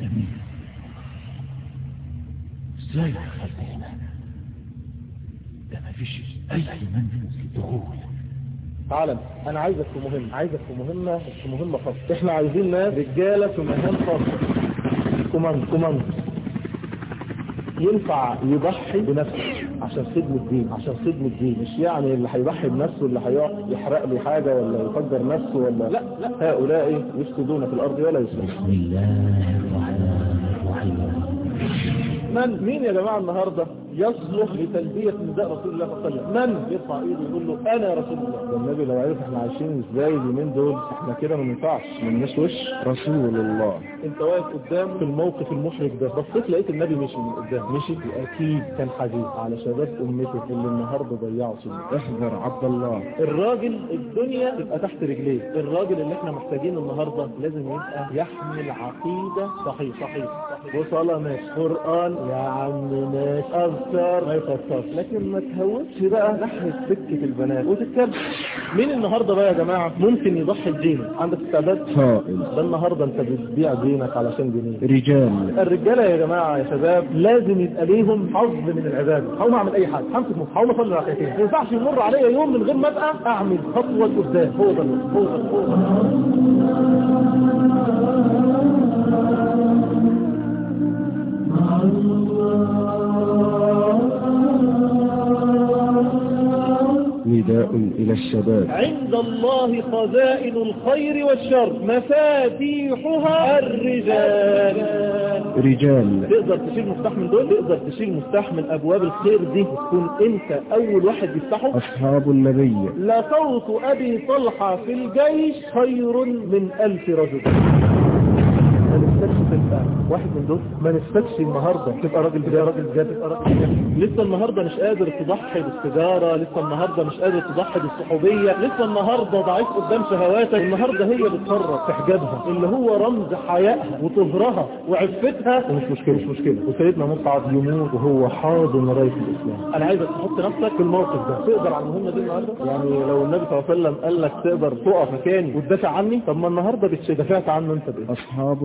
انت مين إزاي دخلت هنا ده مفيش أي منزل دخول تعالى أنا عايزك في مهمة عايزك في مهمة في مهمة خاصة. إحنا عايزين ناس رجالة في مهام خاصة. command command. ينفع يضحي بنفسه. عشان خدمة الدين عشان خدمة الدين. مش يعني اللي هيضحي بنفسه اللي هيقف يحرق لي حاجة ولا يفجر نفسه ولا لا لا. هؤلاء يفسدون في الأرض ولا يصلحون بسم الله الرحمن الرحيم. من؟ مين يا جماعة النهاردة يصلح لتلبية نداء رسول الله صلى الله عليه وسلم؟ من؟ يرفع إيده ويقول له أنا رسول الله. ده النبي لو عرف إحنا عايشين إزاي اليومين دول إحنا كده ما ينفعش ما لناش وش. رسول الله. انت واقف قدام في الموقف المحرج ده. بصيت لقيت النبي مشي من قدام. مشي أكيد كان حديث على شباب أمته اللي النهارده ضيعوا سنه احذر عبد الله. الراجل الدنيا تبقى تحت رجليه. الراجل اللي إحنا محتاجينه النهارده لازم يبقى يحمل عقيده صحيح صحيح وصلاه ماشي. قرآن يا عم ماشي. أذكار ما يفسرش لكن ما تهوتش بقى ناحية سكة البنات. وتتكلم. مين النهارده بقى يا جماعة؟ ممكن يضحي بدينه عندك استعداد؟ ده النهارده انت بتبيع دينك علشان جنيه. رجال. الرجالة يا جماعة يا شباب لازم يبقى ليهم حظ من العبادة. هقوم أعمل أي حاجة. همسك مصحف هقوم أصلي ركعتين ما ينفعش يمر عليا يوم من غير ما أبقى أعمل خطوة لقدام هو ده هو ده هو ده نداء إلى الشباب. عند الله خزائن الخير والشر. مفاتيحها الرجال. رجال. تقدر تشيل مفتاح من دول؟ تقدر تشيل مفتاح من أبواب الخير دي. تكون أنت أول واحد يفتحه. أصحاب النبي. لصوت أبي طلحة في الجيش خير من ألف رجل. ما نفسكش تبقى واحد من دول. ما نفسكش النهاردة. تبقى راجل بجاء راجل بجاء تبقى راجل بجاء لسه النهاردة مش قادر تضحي بالسجارة لسه النهاردة مش قادر تضحي بالصحوبية. لسه النهاردة ضعيف قدام شهواتك. النهاردة هي في حجابها اللي هو رمز حيائها وطهرها وعفتها. ومش مشكلة. مش مشكلة. وسيدنا مصعب يموت وهو حاضن راية الإسلام. أنا عايزك تحط نفسك في الموقف ده. تقدر على المهمة دي النهاردة؟ يعني لو النبي صلى الله عليه وسلم قال لك تقدر تقف مكاني وتدافع عني طب ما النهاردة بتدافعت عنه انت بإيه أصحاب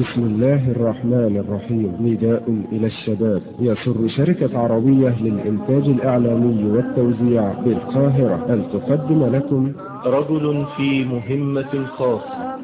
بسم الله الرحمن الرحيم. نداء إلى الشباب. يسر شركة عربية للإنتاج الإعلامي والتوزيع بالقاهرة. أن تقدم لكم رجل في مهمة خاصة.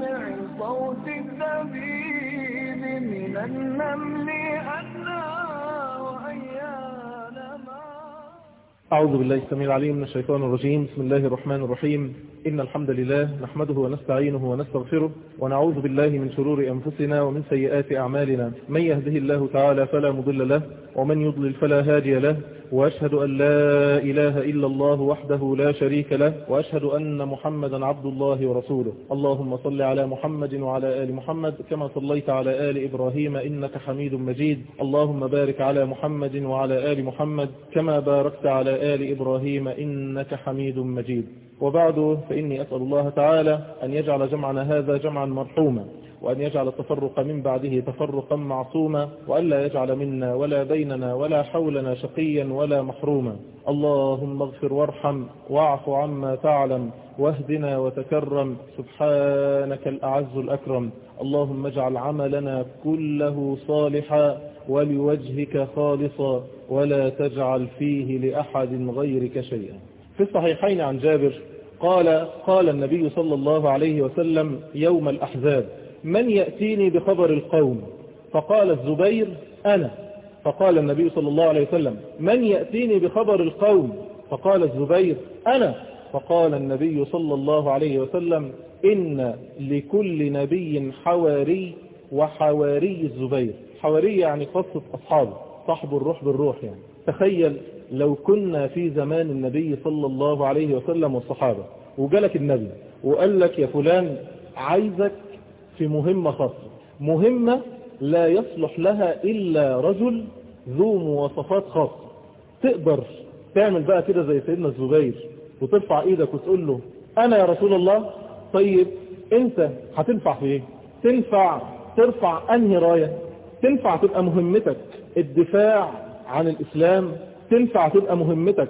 أعوذ بالله السميع العليم من الشيطان الرجيم. بسم الله الرحمن الرحيم. إن الحمد لله نحمده ونستعينه ونستغفره ونعوذ بالله من شرور أنفسنا ومن سيئات أعمالنا. من يهده الله تعالى فلا مضل له ومن يضلل فلا هادي له. وأشهد أن لا إله إلا الله وحده لا شريك له وأشهد أن محمدا عبد الله ورسوله. اللهم صل على محمد وعلى آل محمد كما صليت على آل إبراهيم إنك حميد مجيد. اللهم بارك على محمد وعلى آل محمد كما باركت على آل إبراهيم إنك حميد مجيد. وبعد فإني أسأل الله تعالى أن يجعل جمعنا هذا جمعا مرحوما. وأن يجعل التفرق من بعده تفرقا معصوما وألا يجعل منا ولا بيننا ولا حولنا شقيا ولا محروما. اللهم اغفر وارحم واعف عما تعلم واهدنا وتكرم سبحانك الأعز الأكرم. اللهم اجعل عملنا كله صالحا ولوجهك خالصا ولا تجعل فيه لأحد غيرك شيئا. في الصحيحين عن جابر قال قال النبي صلى الله عليه وسلم يوم الأحزاب من يأتيني بخبر القوم؟ فقال الزبير أنا. فقال النبي صلى الله عليه وسلم من يأتيني بخبر القوم؟ فقال الزبير أنا. فقال النبي صلى الله عليه وسلم إن لكل نبي حواري وحواري الزبير. حواري يعني قصة أصحابه صاحب الروح بالروح يعني. تخيل لو كنا في زمان النبي صلى الله عليه وسلم والصحابة وجالك النبي وقال لك يا فلان عايزك في مهمة خاصة. مهمة لا يصلح لها إلا رجل ذو مواصفات خاصة. تقدر تعمل بقى كده زي سيدنا الزبير وترفع إيدك وتقول له أنا يا رسول الله طيب أنت هتنفع في إيه؟ تنفع ترفع أنهي راية؟ تنفع تبقى مهمتك الدفاع عن الإسلام؟ تنفع تبقى مهمتك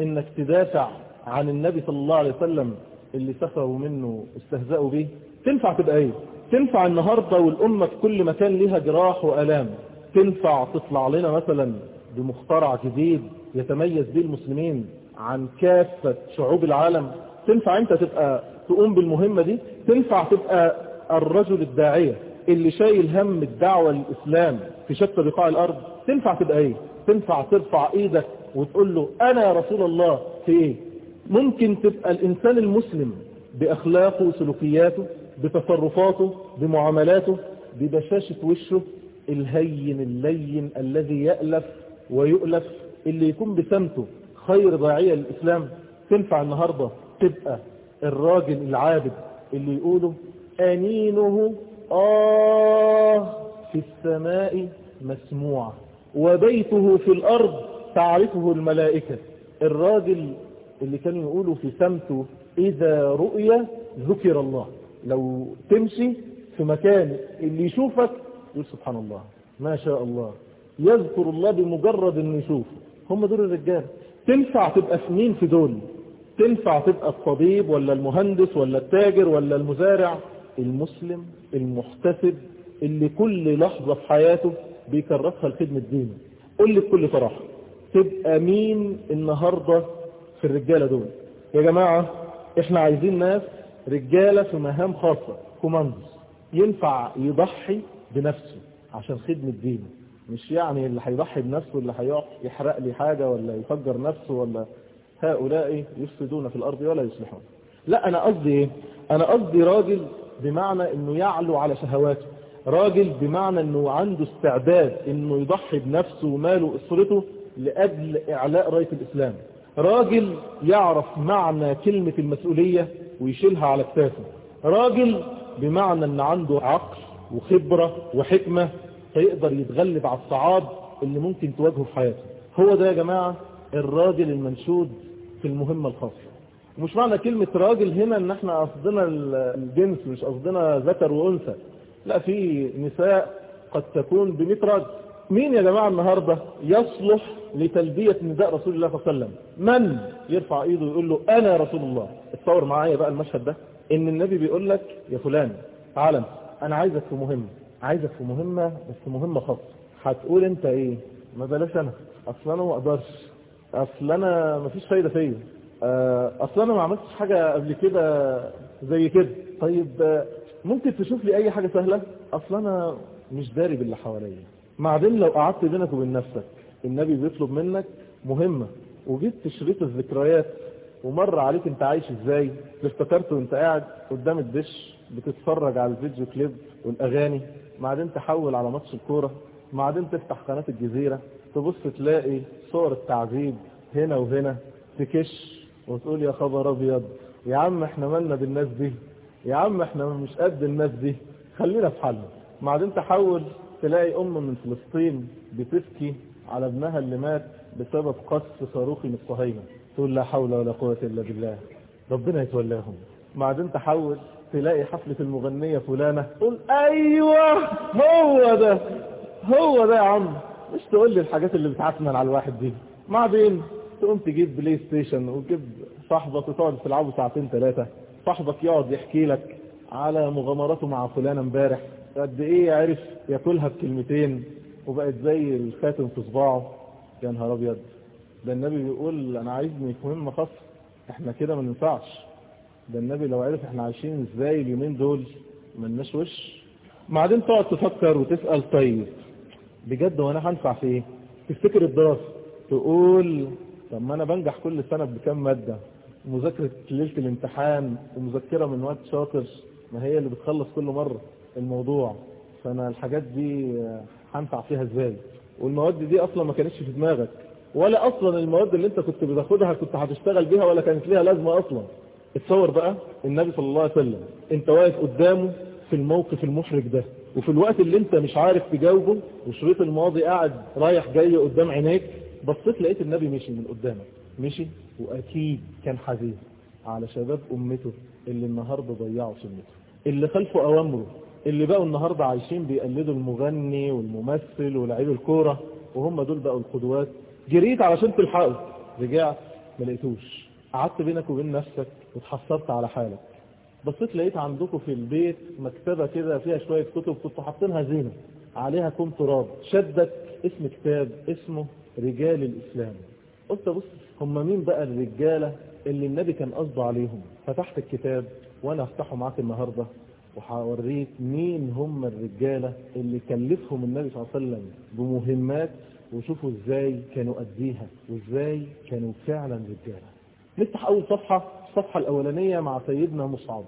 إنك تدافع عن النبي صلى الله عليه وسلم اللي سخروا منه استهزأوا به؟ تنفع تبقى إيه؟ تنفع النهاردة والأمة في كل مكان ليها جراح وألام. تنفع تطلع لنا مثلا بمخترع جديد يتميز به المسلمين عن كافة شعوب العالم. تنفع أنت تبقى تقوم بالمهمة دي؟ تنفع تبقى الرجل الداعية اللي شايل هم الدعوة للإسلام في شتى بقاع الأرض. تنفع تبقى إيه؟ تنفع ترفع إيدك وتقول له أنا رسول الله في إيه؟ ممكن تبقى الإنسان المسلم بأخلاقه وسلوكياته بتصرفاته بمعاملاته ببشاشة وشه الهين اللين الذي يألف ويؤلف اللي يكون بسمته خير ضاعية للإسلام. تنفع النهاردة تبقى الراجل العابد اللي يقوله أنينه آه في السماء مسموع وبيته في الأرض تعرفه الملائكة. الراجل اللي كانوا يقولوا في سمته إذا رؤية ذكر الله. لو تمشي في مكان اللي يشوفك يقول سبحان الله ما شاء الله يذكر الله بمجرد إنه يشوفه هم دول الرجال. تنفع تبقى مين في دول. تنفع تبقى الطبيب ولا المهندس ولا التاجر ولا المزارع. المسلم المحتسب اللي كل لحظة في حياته بيكرسها لخدمة دينه. قول لي بكل صراحة تبقى مين النهاردة في الرجالة دول؟ يا جماعة إحنا عايزين ناس رجالة في مهام خاصة كوماندوس. ينفع يضحي بنفسه عشان خدمة دينه. مش يعني اللي هيضحي بنفسه اللي هيقف يحرق لي حاجة ولا يفجر نفسه ولا هؤلاء يفسدون في الأرض ولا يصلحون. لا أنا قصدي إيه؟ أنا قصدي راجل بمعنى أنه يعلو على شهواته. راجل بمعنى أنه عنده استعداد أنه يضحي بنفسه وماله وأسرته لأجل إعلاء راية الإسلام. راجل يعرف معنى كلمة المسؤولية ويشيلها على كتافه. راجل بمعنى أن عنده عقل وخبرة وحكمة فيقدر يتغلب على الصعاب اللي ممكن تواجهه في حياته. هو ده يا جماعة الراجل المنشود في المهمة الخاصة. ومش معنى كلمة راجل هنا إن إحنا قصدنا الجنس مش قصدنا ذكر وأنثى. لا في نساء قد تكون بمئة راجل. مين يا جماعة النهاردة يصلح لتلبية نداء رسول الله صلى الله عليه وسلم؟ من يرفع إيده ويقول له أنا رسول الله؟ اتصور معايا بقى المشهد ده إن النبي بيقول لك يا فلان تعالى أنا عايزك في مهمة عايزك في مهمة بس مهمة خاصة. هتقول أنت إيه؟ ما بلاش أنا. أصل أنا ما أقدرش. أصل أنا مفيش فايدة فيا. أصل أنا ما عملتش حاجة قبل كده زي كده. طيب ممكن تشوف لي أي حاجة سهلة؟ أصل أنا مش داري باللي حواليا. بعدين لو قعدت بينك وبين نفسك النبي بيطلب منك مهمة وجبت شريط الذكريات ومر عليك انت عايش إزاي افتكرت وانت قاعد قدام الدش بتتفرج على الفيديو كليب والأغاني بعدين تحول على ماتش الكورة بعدين تفتح قناة الجزيرة تبص تلاقي صور التعذيب هنا وهنا تكش وتقول يا خبر أبيض يا عم إحنا مالنا بالناس دي يا عم إحنا مش قد الناس دي خلينا في حالنا. بعدين تحول تلاقي أم من فلسطين بتبكي على ابنها اللي مات بسبب قصف صاروخي من الصهاينة. تقول لا حول ولا قوة إلا بالله. ربنا يتولاهم. بعدين تحول تلاقي حفلة المغنية فلانة تقول أيوه هو ده هو ده يا عم. مش تقول لي الحاجات اللي بتعتمن على الواحد دي. بعدين تقوم تجيب PlayStation وتجيب صاحبك وتقعد تلعبوا ساعتين ثلاثة صاحبك يقعد يحكي لك على مغامراته مع فلانة امبارح. قد إيه عرف ياكلها بكلمتين وبقت زي الخاتم في صباعه؟ يا نهار أبيض. ده النبي بيقول أنا عايزني في مهمة خاصة. إحنا كده ما ننفعش. ده النبي لو عرف إحنا عايشين إزاي اليومين دول ملناش وش. بعدين تقعد تفكر وتسأل طيب بجد وأنا هنفع في إيه؟ تفتكر الدراسة. تقول طب ما أنا بنجح كل سنة بكام مادة؟ مذاكرة ليلة الامتحان ومذكرة من وقت شاطر. ما هي اللي بتخلص كل مرة. الموضوع. فأنا الحاجات دي هنفع فيها إزاي؟ والمواد دي أصلا ما كانتش في دماغك ولا أصلا المواد اللي أنت كنت بتاخدها كنت هتشتغل بيها ولا كانت ليها لازمة أصلا. اتصور بقى النبي صلى الله عليه وسلم أنت واقف قدامه في الموقف المحرج ده وفي الوقت اللي أنت مش عارف تجاوبه وشريط الماضي قاعد رايح جاي قدام عينيك بصيت لقيت النبي مشي من قدامك. مشي؟ وأكيد كان حزين على شباب أمته اللي النهاردة ضيعوا سنته اللي خلفوا أوامره. اللي بقوا النهاردة عايشين بيقلدوا المغني والممثل ولاعيب الكورة وهم دول بقوا القدوات. جريت علشان تلحقوا. رجعت ما لقيتوش. قعدت بينك وبين نفسك وتحسرت على حالك. بصيت لقيت عندكم في البيت مكتبة كده فيها شوية كتب كنتوا حاطينها زينة. عليها كوم تراب. شدك اسم كتاب اسمه رجال الإسلام. قلت بص هم مين بقى الرجالة اللي النبي كان قصده عليهم؟ فتحت الكتاب وأنا افتحه معاك النهاردة. وهوريك مين هم الرجالة اللي كلفهم النبي صلى الله عليه وسلم بمهمات وشوفوا إزاي كانوا قديها وإزاي كانوا فعلا رجالة. نفتح أول صفحة الصفحة الأولانية مع سيدنا مصعب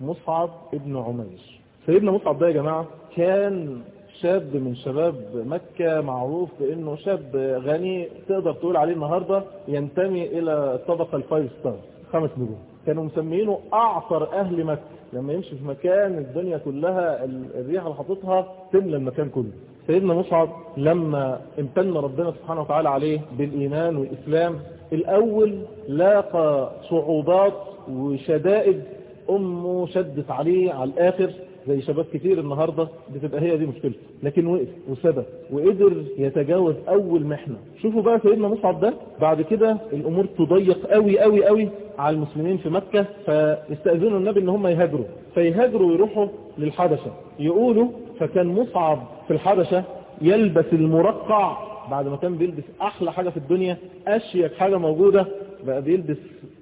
مصعب ابن عمير. سيدنا مصعب ده يا جماعة كان شاب من شباب مكة معروف بأنه شاب غني تقدر تقول عليه النهاردة ينتمي إلى الطبقة ال five star خمس نجوم. كانوا مسمينه أعطر أهل مكة. لما يمشي في مكان الدنيا كلها الريحة اللي حاططها تملى المكان كله. سيدنا مصعب لما امتن ربنا سبحانه وتعالى عليه بالإيمان والإسلام الأول لاقى صعوبات وشدائد أمه شدت عليه على الآخر زي شباب كتير النهاردة بتبقى هي دي مشكلته. لكن وقف وثبت وقدر يتجاوز أول محنة. شوفوا بقى سيدنا مصعب ده بعد كده الأمور تضيق قوي قوي قوي على المسلمين في مكة فيستأذنوا النبي إن هم يهاجروا. فيهاجروا ويروحوا للحبشة. يقولوا فكان مصعب في الحبشة يلبس المرقع. بعد ما كان بيلبس أحلى حاجة في الدنيا أشيك حاجة موجودة بقى بيلبس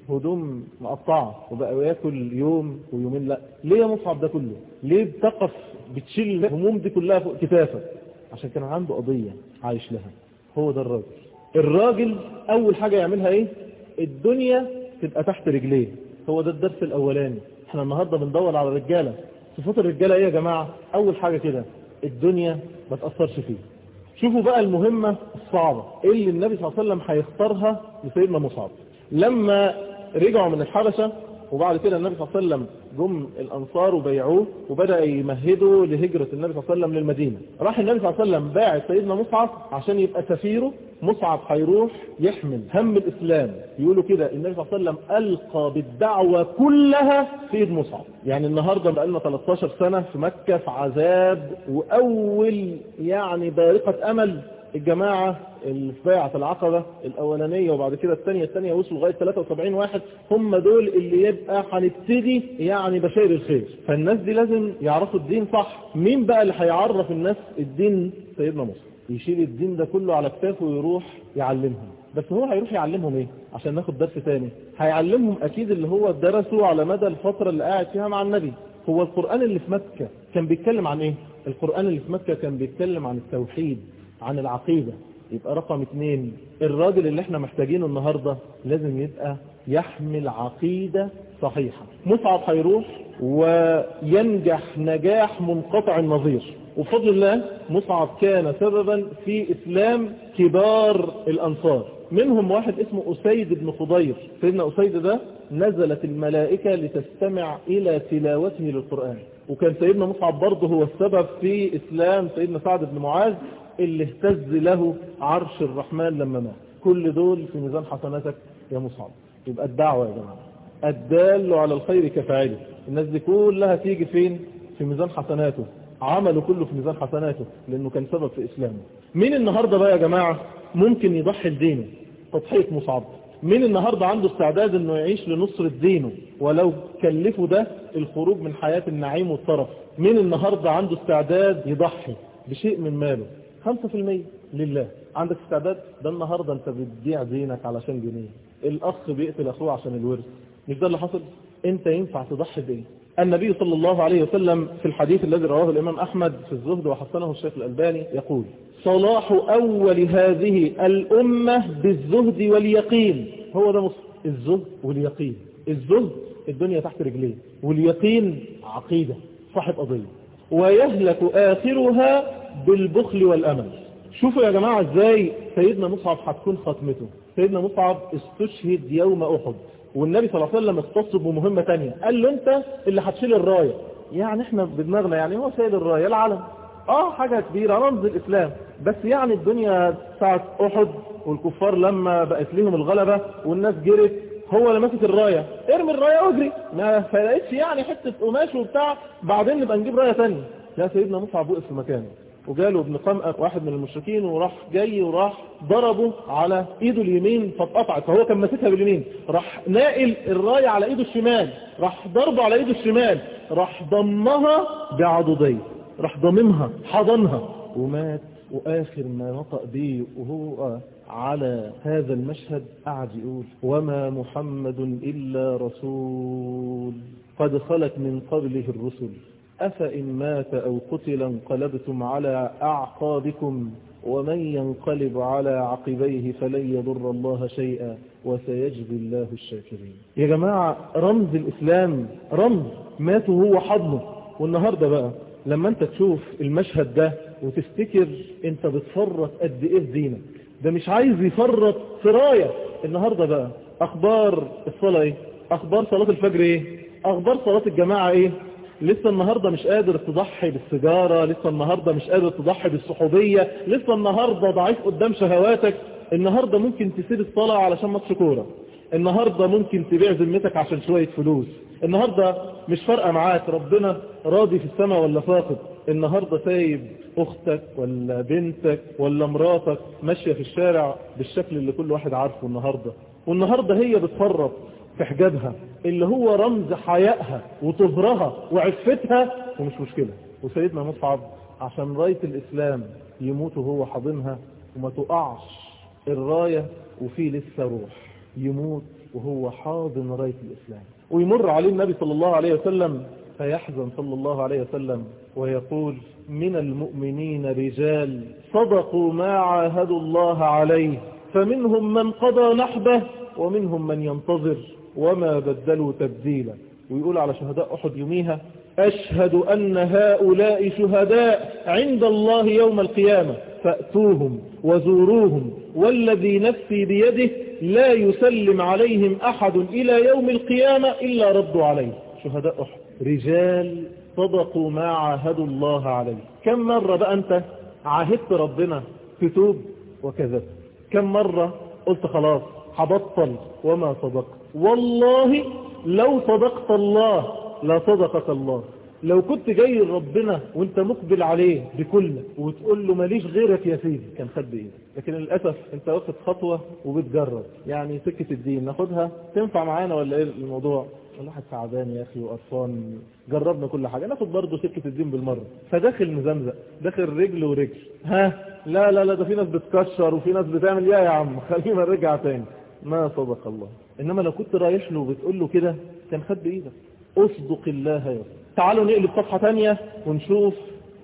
هدوم مقطعة وبقى ياكل يوم ويومين. لا ليه يا مصعب ده كله؟ ليه بتقف بتشيل الهموم دي كلها فوق كتافك؟ عشان كان عنده قضية عايش لها. هو ده الراجل. الراجل أول حاجة يعملها إيه؟ الدنيا تبقى تحت رجليه. هو ده الدرس الأولاني. إحنا النهاردة بندور على رجالة صفات الرجالة إيه يا جماعة؟ أول حاجة كده الدنيا ما تأثرش فيه. شوفوا بقى المهمة الصعبة. اللي النبي صلى الله عليه وسلم هيختارها لسيدنا مصعب؟ لما رجعوا من الحبشة وبعد كده النبي صلى الله عليه وسلم جم الأنصار وبيعوه وبدأ يمهدوا لهجرة النبي صلى الله عليه وسلم للمدينة. راح النبي صلى الله عليه وسلم باعت سيدنا مصعب عشان يبقى سفيره. مصعب هيروح يحمل هم الإسلام. يقولوا كده النبي صلى الله عليه وسلم ألقى بالدعوة كلها في مصعب. يعني النهاردة بقى لنا 13 سنة في مكة في عذاب وأول يعني بارقة أمل الجماعة اللي في بيعة العقبة الأولانية وبعد كده الثانية الثانية وصلوا لغاية 73 واحد هم دول اللي يبقى هنبتدي يعني بشير الخير. فالناس دي لازم يعرفوا الدين صح. مين بقى اللي هيعرف الناس الدين؟ سيدنا مصر يشيل الدين ده كله على كتافه ويروح يعلمهم. بس هو هيروح يعلمهم إيه؟ عشان ناخد درس تاني. هيعلمهم أكيد اللي هو درسه على مدى الفترة اللي قاعد فيها مع النبي. هو القرآن اللي في مكة كان بيتكلم عن إيه؟ القرآن اللي في مكة كان بيتكلم عن التوحيد. عن العقيدة. يبقى رقم اثنين الراجل اللي إحنا محتاجينه النهاردة لازم يبقى يحمل عقيدة صحيحة. مصعب هيروح وينجح نجاح منقطع النظير. وبفضل الله مصعب كان سببا في إسلام كبار الأنصار. منهم واحد اسمه أسيد بن خضير. سيدنا أسيد ده نزلت الملائكة لتستمع إلى تلاوته للقرآن. وكان سيدنا مصعب برضه هو السبب في إسلام سيدنا سعد بن معاذ. اللي اهتز له عرش الرحمن لما مات. كل دول في ميزان حسناتك يا مصعب. يبقى الدعوة يا جماعة. الدال على الخير كفاعله. الناس دي كلها تيجي فين؟ في ميزان حسناته. عمله كله في ميزان حسناته لأنه كان سبب في إسلامه. مين النهاردة بقى يا جماعة؟ ممكن يضحي لدينه. تضحية مصعب. مين النهاردة عنده استعداد إنه يعيش لنصرة دينه؟ ولو كلفه ده الخروج من حياة النعيم والطرف. مين النهاردة عنده استعداد يضحي؟ بشيء من ماله. 5% لله. عندك استعداد؟ ده النهاردة انت بتبيع دينك علشان جنيه. الأخ بيقتل أخوه عشان الورث. مش ده اللي حصل؟ انت ينفع تضحي بايه النبي صلى الله عليه وسلم في الحديث الذي رواه الإمام أحمد في الزهد وحسنه الشيخ الألباني يقول صلاح أول هذه الأمة بالزهد واليقين. هو ده مصر. الزهد واليقين. الزهد الدنيا تحت رجليه واليقين عقيدة صاحب قضية. ويهلك آخرها بالبخل والأمل. شوفوا يا جماعة إزاي سيدنا مصعب هتكون ختمته سيدنا مصعب استشهد يوم أحد. والنبي صلى الله عليه وسلم اختص بمهمة تانية. قال له أنت اللي هتشيل الراية. يعني إحنا بدماغنا يعني هو سيد الراية العلم آه حاجة كبيرة رمز الإسلام. بس يعني الدنيا ساعة أحد والكفار لما بقت لهم الغلبة والناس جرت هو اللي ماسك الراية. ارمي الراية واجري. ما فرقتش يعني حتة قماش وبتاع. بعدين نبقى نجيب راية تانية. لا سيدنا مصعب وقف في مكانه. وجاله ابن قمأة واحد من المشركين وراح جاي وراح ضربه على ايده اليمين فاتقطعت. فهو كان ماسكها باليمين. راح ناقل الراية على ايده الشمال. راح ضربه على ايده الشمال. راح ضمها بعضديه. راح ضممها حضنها. ومات. وآخر ما نطق بيه وهو على هذا المشهد قعد يقول وما محمد إلا رسول. قد خلت من قبله الرسل. أفإن مات أو قتل انقلبتم على أعقابكم ومن ينقلب على عقبيه فلن يضر الله شيئا وسيجزي الله الشاكرين. يا جماعة رمز الإسلام رمز مات وهو حضنه. والنهاردة بقى لما أنت تشوف المشهد ده وتفتكر أنت بتفرط قد إيه في دينك. ده مش عايز يفرط في راية. النهاردة بقى أخبار الصلاة إيه؟ أخبار صلاة الفجر إيه؟ أخبار صلاة الجماعة إيه؟ لسه النهاردة مش قادر تضحي بالسجارة لسه النهاردة مش قادر تضحي بالصحوبية لسه النهاردة ضعيف قدام شهواتك. النهاردة ممكن تسيب الصلاة علشان ماتش كورة. النهاردة ممكن تبيع ذمتك عشان شوية فلوس. النهاردة مش فارقة معاك ربنا راضي في السماء ولا فاقد. النهاردة سايب أختك ولا بنتك ولا مراتك ماشية في الشارع بالشكل اللي كل واحد عارفه النهاردة. والنهاردة هي بتفرط. في حجابها اللي هو رمز حيائها وطهرها وعفتها ومش مشكلة. وسيدنا مصعب عشان راية الإسلام يموت وهو حاضنها وما تقعش الراية وفيه لسه روح يموت وهو حاضن راية الإسلام. ويمر عليه النبي صلى الله عليه وسلم فيحزن صلى الله عليه وسلم ويقول من المؤمنين رجال صدقوا ما عاهدوا الله عليه فمنهم من قضى نحبه ومنهم من ينتظر وما بدلوا تبديلا. ويقول على شهداء أحد يوميها أشهد أن هؤلاء شهداء عند الله يوم القيامة. فأتوهم وزوروهم. والذي نفسي بيده لا يسلم عليهم أحد إلى يوم القيامة إلا ردوا عليه. شهداء أحد. رجال صدقوا ما عاهدوا الله عليه. كم مرة بقى أنت عاهدت ربنا تتوب وكذبت كم مرة قلت خلاص هبطل وما صدقت. والله لو صدقت الله لا صدقك الله. لو كنت جاي ربنا وانت مقبل عليه بكل وتقول له ماليش غيرك يا سيدي كان خد إيه لكن للأسف انت واخد خطوة وبتجرب. يعني سكة الدين ناخدها. تنفع معانا ولا إيه الموضوع؟ الواحد تعبان يا أخي وقرفان. جربنا كل حاجة. ناخد برضه سكة الدين بالمرة. فداخل مزمزق داخل رجل ورجل. ها؟ لا لا لا ده في ناس بتكشر وفي ناس بتعمل. يا يا عم خلينا نرجع تاني. ما صدق الله. إنما لو كنت رايح له وبتقول له كده كان خد بإيدك. أصدق الله يا رب. تعالوا نقلب صفحة تانية ونشوف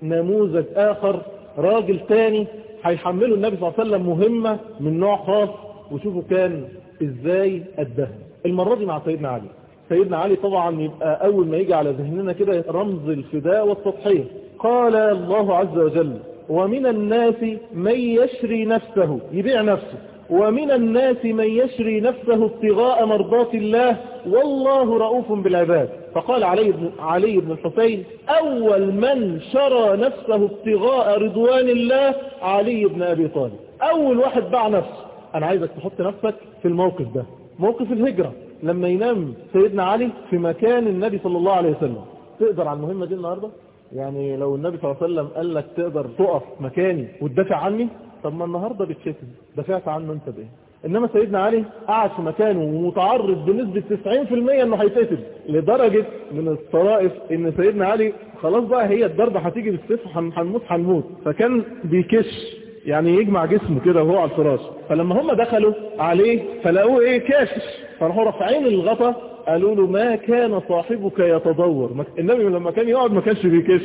نموذج آخر. راجل تاني هيحمله النبي صلى الله عليه وسلم مهمة من نوع خاص. وشوفوا كان إزاي ادها المرة دي مع سيدنا علي. سيدنا علي طبعا يبقى أول ما يجي على ذهننا كده رمز الفداء والتضحية. قال الله عز وجل ومن الناس من يشري نفسه يبيع نفسه. ومن الناس من يشري نفسه ابتغاء مرضات الله والله رؤوف بالعباد. فقال علي بن, علي بن الحسين أول من شرى نفسه ابتغاء رضوان الله علي بن أبي طالب. أول واحد باع نفسه أنا عايزك تحط نفسك في الموقف ده موقف الهجرة. لما ينام سيدنا علي في مكان النبي صلى الله عليه وسلم. تقدر على المهمة دي النهاردة؟ يعني لو النبي صلى الله عليه وسلم قال لك تقدر تقف مكاني وتدافع عني طب ما النهاردة بتشتم دافعت عنه انت بإيه؟ إنما سيدنا علي قاعد في مكانه ومتعرض بنسبة 90% إنه هيتقتل لدرجة من الطرائف إن سيدنا علي خلاص بقى هي الضربة هتيجي بالسيف هنموت هنموت. فكان بيكش يعني يجمع جسمه كده وهو على الفراش. فلما هم دخلوا عليه فلقوه إيه؟ كاشش فراحوا رافعين الغطا قالوا له ما كان صاحبك يتدور النبي لما كان يقعد ما كانش بيكش.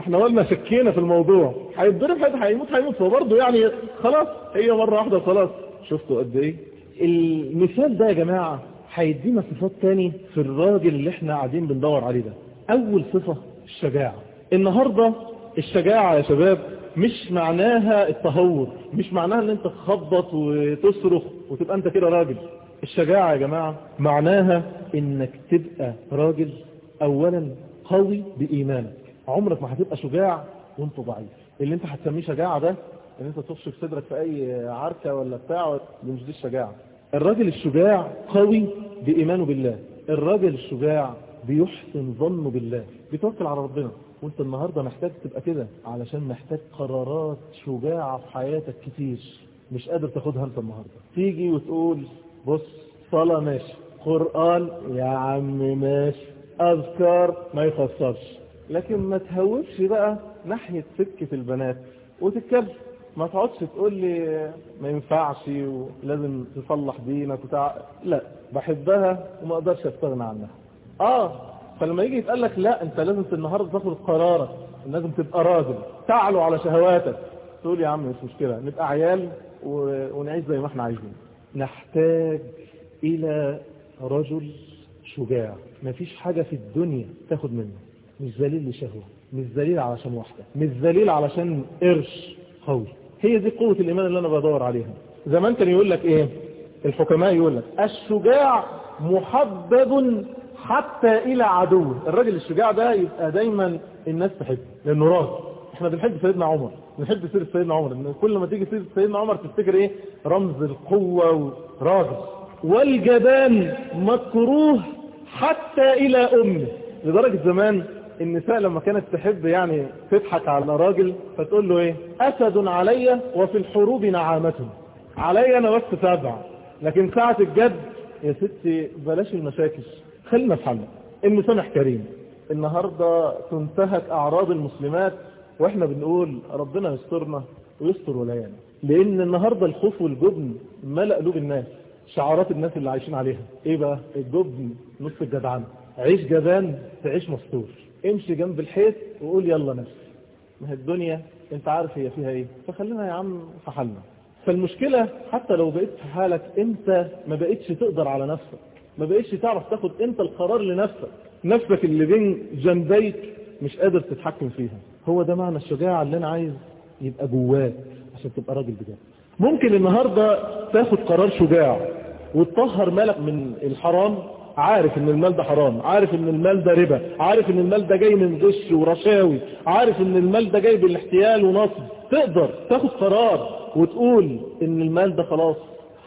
إحنا قلنا شكينا في الموضوع. هيتضرب هيموت هيموت. فبرضه يعني خلاص هي مرة واحدة خلاص. شفتوا قد إيه؟ المثال ده يا جماعة هيدينا صفات تاني في الراجل اللي إحنا قاعدين بندور عليه ده. أول صفة الشجاعة. النهاردة الشجاعة يا شباب مش معناها التهور مش معناها إن أنت تخبط وتصرخ وتبقى أنت كده راجل. الشجاعة يا جماعة معناها إنك تبقى راجل اولا قوي بإيمانك. عمرك ما هتبقى شجاع وأنت ضعيف. اللي أنت هتسميه شجاعة ده إن أنت في صدرك في أي عركة ولا بتاع مش دي الشجاعة. الراجل الشجاع قوي بإيمانه بالله. الراجل الشجاع بيحسن ظنه بالله. بيتوكل على ربنا. وأنت النهاردة محتاج تبقى كده علشان محتاج قرارات شجاعة في حياتك كتير. مش قادر تاخدها أنت النهاردة. تيجي وتقول بص صلاة ماشي. قرآن يا عم ماشي. أذكار ما يخسرش. لكن ما تهوبش بقى ناحية سكة البنات. وتتكلم. ما تقعدش تقول لي ما ينفعش ولازم تصلح دينك وتع... لا بحبها وما أقدرش أستغنى عنها. آه فلما يجي يتقال لك لا أنت لازم النهارده تاخد قرارك. لازم تبقى راجل. تعلو على شهواتك. تقول يا عم مش مشكلة نبقى عيال و... ونعيش زي ما إحنا عايزين. نحتاج إلى رجل شجاع. مفيش حاجة في الدنيا تاخد منه. مش ذليل لشهوة مش ذليل علشان واحدة مش ذليل علشان قرش قوي. هي دي قوة الإيمان اللي أنا بدور عليها. زمان كان يقول لك إيه؟ الحكماء يقول لك الشجاع محبب حتى إلى عدوه الراجل الشجاع ده يبقى دايما الناس تحبه لأنه راجل. إحنا بنحب سيدنا عمر. بنحب سيرة سيدنا عمر. إن كل ما تيجي سيرة سيدنا عمر تفتكر إيه؟ رمز القوة وراجل والجبان مكروه حتى إلى أمه. لدرجة زمان النساء لما كانت تحب يعني تضحك على راجل فتقول له إيه؟ أسد علي وفي الحروب نعامته علي أنا بس سبع لكن ساعة الجد يا ستي بلاش المشاكل. خلينا في حالنا المسامح كريم النهاردة تنتهك أعراض المسلمات وإحنا بنقول ربنا يسترنا ويستر ولايانا لأن النهاردة الخوف والجبن ملأ قلوب الناس شعارات الناس اللي عايشين عليها. إيه بقى؟ الجبن نص الجدعنة عيش جبان تعيش مستور. امشي جنب الحيط وقول يلا نفسي ما هي الدنيا أنت عارف هي فيها إيه. فخلينا يا عم في حالنا. فالمشكلة حتى لو بقيت في حالك أنت ما بقيتش تقدر على نفسك ما بقيتش تعرف تاخد أنت القرار لنفسك. نفسك اللي بين جنبيك مش قادر تتحكم فيها. هو ده معنى الشجاعة اللي أنا عايز يبقى جواك عشان تبقى راجل بجد. ممكن النهاردة تاخد قرار شجاع وتطهر مالك من الحرام عارف إن المال ده حرام عارف إن المال ده ربا عارف إن المال ده جاي من غش ورشاوي عارف إن المال ده جاي بالاحتيال ونصب. تقدر تاخد قرار وتقول إن المال ده خلاص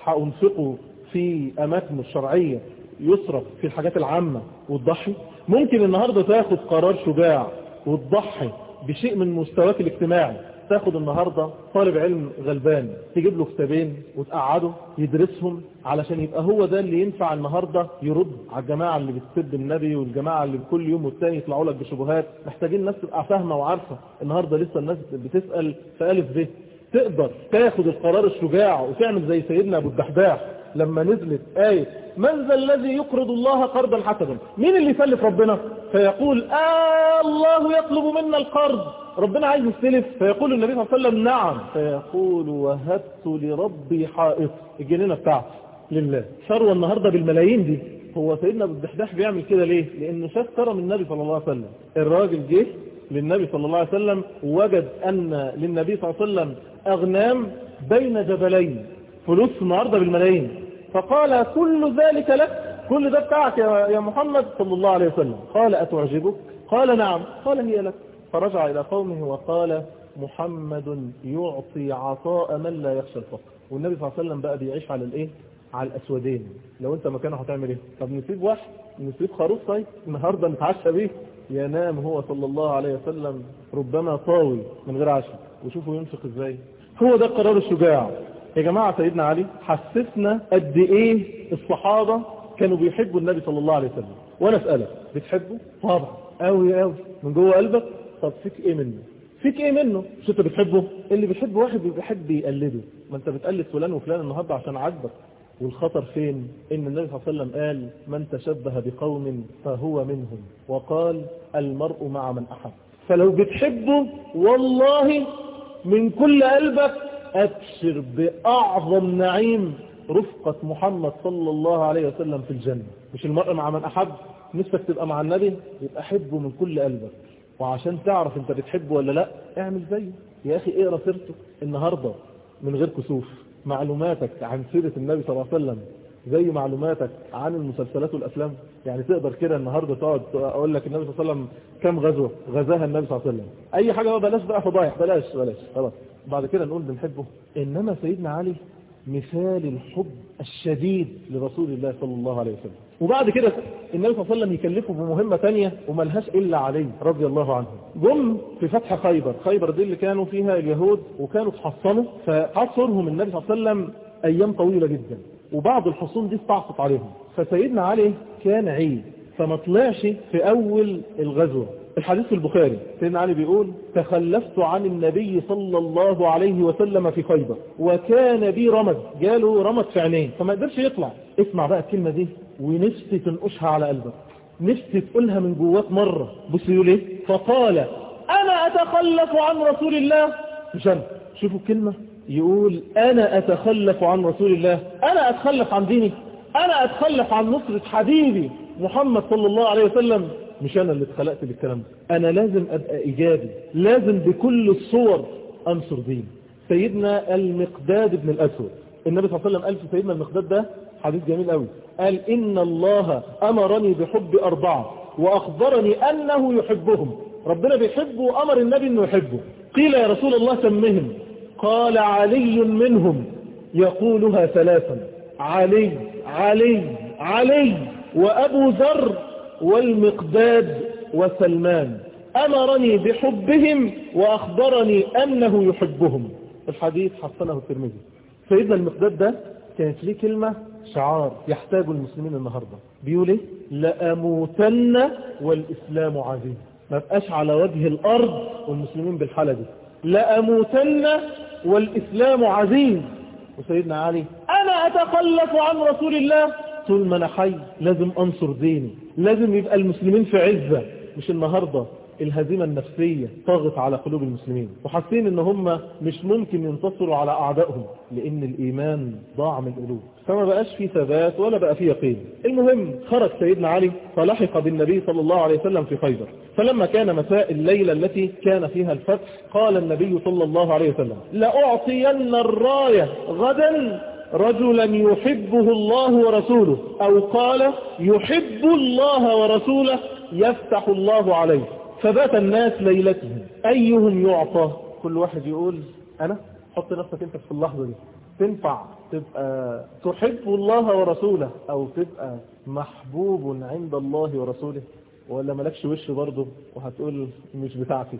هأنفقه في أماكنه الشرعية. يصرف في الحاجات العامة وتضحي ممكن النهاردة تاخد قرار شجاع وتضحي بشيء من مستواك الاجتماعي تاخد النهاردة طالب علم غلبان تجيب له كتابين وتقعده يدرسهم علشان يبقى هو ده اللي ينفع النهاردة يرد على الجماعة اللي بتسب النبي والجماعة اللي كل يوم والتاني يطلعوا لك بشبهات. محتاجين الناس تبقى فاهمة وعارفة. النهاردة لسه الناس بتسأل في ألف به تقدر تاخد القرار الشجاع وتعمل زي سيدنا أبو الدحداح. لما نزلت آية من ذا الذي يقرض الله قرضا حسنا؟ مين اللي يسلف ربنا؟ فيقول آه الله يطلب منا القرض. ربنا عايز يستلف فيقول النبي صلى الله عليه وسلم نعم. فيقول وهبت لربي حائط. الجنينة بتاعته لله. ثروة النهاردة بالملايين دي. هو سيدنا ابو الدحداح بيعمل كده ليه؟ لأنه شاف كرم النبي صلى الله عليه وسلم. الراجل جه للنبي صلى الله عليه وسلم وجد أن للنبي صلى الله عليه وسلم أغنام بين جبلين. فلوس النهاردة بالملايين. فقال كل ذلك لك؟ كل ده بتاعك يا محمد صلى الله عليه وسلم. قال أتعجبك؟ قال نعم. قال هي لك. فرجع إلى قومه وقال محمد يعطي عطاء من لا يخشى الفقر. والنبي صلى الله عليه وسلم بقى بيعيش على الإيه؟ على الأسودين. لو أنت مكانه هتعمل إيه؟ طب نسيب واحد نسيب خروف؟ طيب النهارده نتعشى بيه. ينام هو صلى الله عليه وسلم ربما طاوي من غير عشاء. وشوفوا ينفق إزاي؟ هو ده القرار الشجاع. يا جماعة سيدنا علي حسسنا قد إيه الصحابة كانوا بيحبوا النبي صلى الله عليه وسلم. وأنا أسألك بتحبه؟ طبعا. قوي قوي من جوه قلبك؟ طب فيك إيه منه؟ فيك إيه منه؟ مش أنت بتحبه؟ اللي بيحب واحد بيحب يقلده ما أنت بتقلد فلان وفلان النهارده عشان عاجبك. والخطر فين؟ إن النبي صلى الله عليه وسلم قال من تشبه بقوم فهو منهم. وقال المرء مع من أحب. فلو بتحبه والله من كل قلبك أبشر بأعظم نعيم رفقة محمد صلى الله عليه وسلم في الجنة. مش المرء مع من أحب؟ نفسك تبقى مع النبي؟ يبقى حبه من كل قلبك. وعشان تعرف أنت بتحبه ولا لأ اعمل زيه. يا أخي اقرأ سيرته النهاردة من غير كسوف. معلوماتك عن سيرة النبي صلى الله عليه وسلم زي معلوماتك عن المسلسلات والأفلام؟ يعني تقدر كده النهارده تقعد أقول لك النبي صلى الله عليه وسلم كم غزوة؟ غزاها النبي صلى الله عليه وسلم. أي حاجة بقى بلاش بقى فضايح بلاش بلاش خلاص. بعد كده نقول بنحبه. إنما سيدنا علي مثال الحب الشديد لرسول الله صلى الله عليه وسلم. وبعد كده النبي صلى الله عليه وسلم يكلفه بمهمة تانية وملهاش إلا علي رضي الله عنه. جم في فتح خيبر. خيبر دي اللي كانوا فيها اليهود وكانوا تحصنوا فحصرهم النبي صلى الله عليه وسلم أيام طويلة جدا. وبعض الحصون دي استعصت عليهم. فسيدنا علي كان عيد فما طلعش في أول الغزوة. الحديث البخاري سيدنا علي بيقول تخلفت عن النبي صلى الله عليه وسلم في خيبر وكان بي رمد جاله رمد في عينيه فما قدرش يطلع. اسمع بقى الكلمة دي ونفسي تنقشها على قلبك. نفسي تقولها من جواك مرة. بص يقول إيه؟ فقال أنا أتخلف عن رسول الله. مش أنا. شوفوا الكلمة. يقول أنا أتخلف عن رسول الله أنا أتخلف عن ديني أنا أتخلف عن نصرة حبيبي محمد صلى الله عليه وسلم. مش أنا اللي اتخلقت بالكلام ده. أنا لازم أبقى إيجابي لازم بكل الصور أنصر ديني. سيدنا المقداد بن الأسود النبي صلى الله عليه وسلم قال في سيدنا المقداد ده حديث جميل قوي قال إن الله أمرني بحب أربعة وأخبرني أنه يحبهم. ربنا بيحبه وأمر النبي إنه يحبه. قيل يا رسول الله سمهم. قال علي منهم يقولها ثلاثا علي علي علي وأبو ذر والمقداد وسلمان. أمرني بحبهم وأخبرني أنه يحبهم. الحديث حسنه الترمذي. سيدنا المقداد ده كانت ليه كلمة؟ شعار يحتاجه المسلمين النهاردة. بيقول إيه؟ لأموتن والإسلام عزيز. ما بقاش على وجه الأرض والمسلمين بالحالة دي. لأموتن والإسلام عزيز وسيدنا علي أنا أتخلف عن رسول الله. طول ما أنا حي لازم أنصر ديني لازم يبقى المسلمين في عزة مش النهاردة. الهزيمة النفسية طاغت على قلوب المسلمين وحاسين إن هم مش ممكن ينتصروا على أعدائهم لأن الإيمان ضاع من القلوب فما بقاش في ثبات ولا بقى في يقين. المهم خرج سيدنا علي فلحق بالنبي صلى الله عليه وسلم في خيبر. فلما كان مساء الليلة التي كان فيها الفتح قال النبي صلى الله عليه وسلم لأعطين الراية غدا رجلا يحبه الله ورسوله أو قال يحب الله ورسوله يفتح الله عليه. فبات الناس ليلتهم أيهم يعطى؟ كل واحد يقول أنا؟ حط نفسك أنت في اللحظة دي. تنفع تبقى تحب الله ورسوله أو تبقى محبوب عند الله ورسوله؟ ولا ملكش وش برضه وهتقول مش بتاعتي.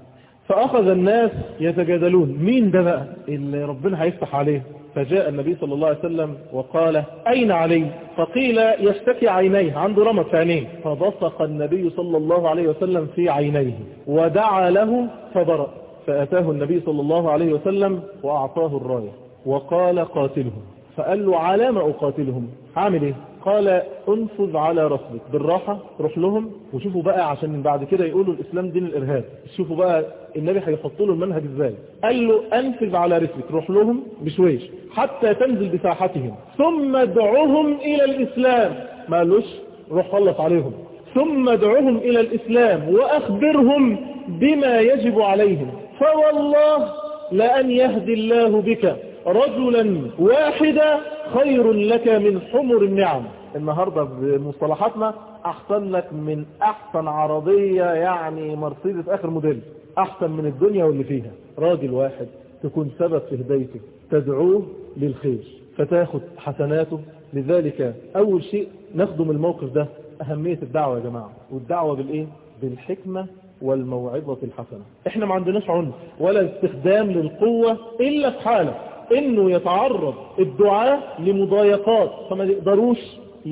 فأخذ الناس يتجادلون. مين ده بقى؟ اللي ربنا هيفتح عليه. فجاء النبي صلى الله عليه وسلم وقال أين علي؟ فقيل يشتكي عينيه عنده رمد في عينيه. فبصق النبي صلى الله عليه وسلم في عينيه ودعا له فبرأ فأتاه النبي صلى الله عليه وسلم وأعطاه الراية وقال قاتلهم. فقال له على ما أقاتلهم؟ عامل إيه؟ قال انفذ على رسلك بالراحة روح لهم وشوفوا بقى عشان بعد كده يقولوا الإسلام دين الإرهاب. شوفوا بقى النبي هيحط له المنهج إزاي. قال له انفذ على رسلك روح لهم بشويش حتى تنزل بساحتهم. ثم ادعوهم إلى الإسلام. ما قالوش روح خلص عليهم. ثم ادعوهم إلى الإسلام وأخبرهم بما يجب عليهم. فوالله لأن يهدي الله بك رجلا واحدا خير لك من حمر النعم. النهاردة بمصطلحاتنا أحسن لك من أحسن عربية يعني مرسيدس آخر موديل. أحسن من الدنيا واللي فيها. راجل واحد تكون سبب في هدايته تدعوه للخير. فتاخد حسناته. لذلك أول شيء نخدم الموقف ده. أهمية الدعوة يا جماعة. والدعوة بالإيه؟ بالحكمة والموعظة الحسنة. إحنا ما عندناش عنف ولا استخدام للقوة إلا في حالة إنه يتعرض الدعاء لمضايقات. فما يقدروش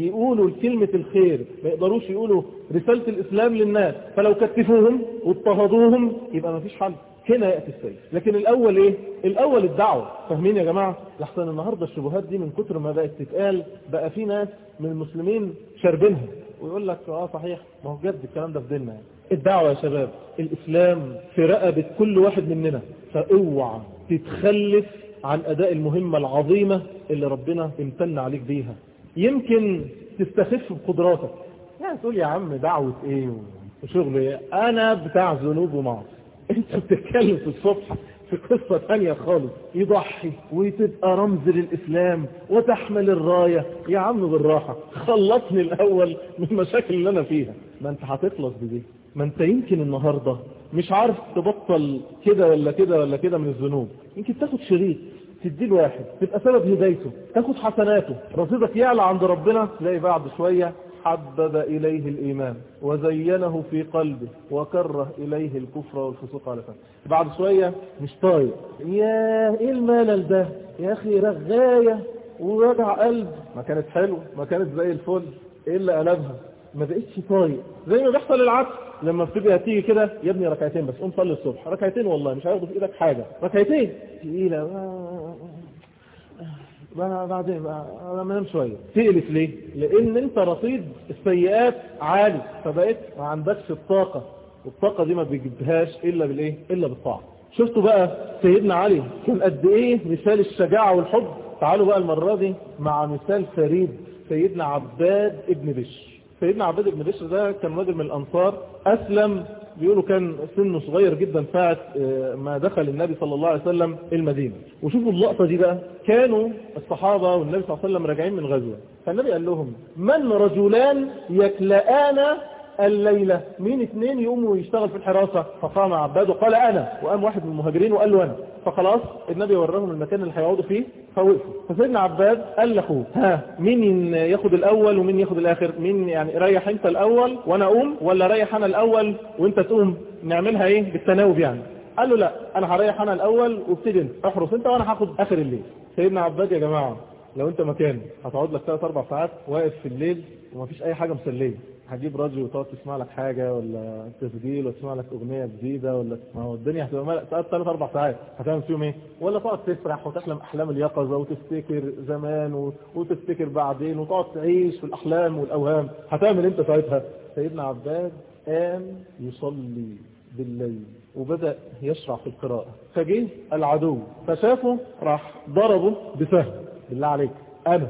يقولوا كلمة الخير ما يقدروش يقولوا رسالة الإسلام للناس فلو كتفوهم واضطهدوهم يبقى ما فيش حل. هنا يأتي السيف. لكن الأول إيه؟ الأول الدعوة. فاهمين يا جماعة؟ لحسن النهاردة الشبهات دي من كتر ما بقت تتقال بقى في ناس من المسلمين شاربينها. ويقول لك آه صحيح ما هو جد الكلام ده في ديننا يعني. الدعوة يا شباب الإسلام في رقبة كل واحد مننا. فأوعى تتخلف عن أداء المهمة العظيمة اللي ربنا امتن عليك بيها. يمكن تستخف بقدراتك. يعني تقول يا عم دعوة إيه وشغل إيه؟ أنا بتاع ذنوب ومعصية أنت بتتكلم في الصبح في قصة تانية خالص. يضحي وتبقى رمز للإسلام وتحمل الراية. يا عم بالراحة خلصني الأول من المشاكل اللي أنا فيها. ما أنت هتخلص بدي. ما أنت يمكن النهاردة مش عارف تبطل كده ولا كده ولا كده من الذنوب. يمكن تاخد شريط. تدي واحد تبقى سبب هدايته تاخد حسناته. رصيدك يعلى عند ربنا تلاقي بعد شوية حبب إليه الإيمان وزينه في قلبه وكره إليه الكفر والفسوق على فهم بعد شوية مش طايق. يا إيه الملل ده؟ يا أخي رغاية ووجع قلب. ما كانت حلوة ما كانت زي الفل إيه اللي قلبها؟ ما بقتش طايق. زي ما بيحصل العكس لما بتبقى تيجي كده يا ابني ركعتين بس قوم صلي الصبح. ركعتين والله مش هياخدوا في إيدك حاجة. ركعتين؟ تقيلة. بقى بعدين ما أنام شوية. تقلف ليه؟ لأن أنت رصيد السيئات عالي فبقيت ما عندكش الطاقة. والطاقه دي ما بيجيبهاش إلا بالإيه؟ إلا بالطاعة. شفتوا بقى سيدنا علي كان قد إيه مثال الشجاعة والحب؟ تعالوا بقى المرة دي مع مثال فريد سيدنا عباد ابن بشر. سيدنا عباد بن بشر ده كان راجل من الأنصار أسلم بيقولوا كان سنه صغير جدا ساعة ما دخل النبي صلى الله عليه وسلم المدينة. وشوفوا اللقطة دي بقى كانوا الصحابة والنبي صلى الله عليه وسلم راجعين من غزوة. فالنبي قال لهم من رجلان يكلآن الليلة. مين اثنين يقوموا يشتغل في الحراسة؟ فقام عباد وقال أنا. وقام واحد من المهاجرين وقال له أنا. فخلاص النبي وراهم المكان اللي هيقعدوا فيه فوقفوا. فسيدنا عباد قال لاخوه ها مين ياخد الأول ومين ياخد الآخر؟ مين يعني ريح أنت الأول وأنا أقوم ولا ريح أنا الأول وأنت تقوم؟ نعملها إيه؟ بالتناوب يعني. قال له لا أنا هريح أنا الأول وابتدي أنت. احرس أنت وأنا هاخد آخر الليل. سيدنا عباد يا جماعة لو أنت مكان هتقعد لك 3 4 ساعات واقف في الليل ومفيش أي حاجة مسلية. هتجيب راديو وتقعد تسمع لك حاجة ولا تسجيل وتسمع لك أغنية جديدة ولا ما هو الدنيا هتبقى ملأ ساعات 3 4 ساعات. هتعمل فيهم إيه؟ ولا تقعد تسرح وتحلم أحلام اليقظة وتفتكر زمان. وتفتكر بعدين وتقعد تعيش في الأحلام والأوهام. هتعمل انت ساعتها؟ سيدنا عباد قام يصلي بالليل وبدأ يشرع في القراءة. فجه العدو فشافه راح ضربه بسهم. بالله عليك أنا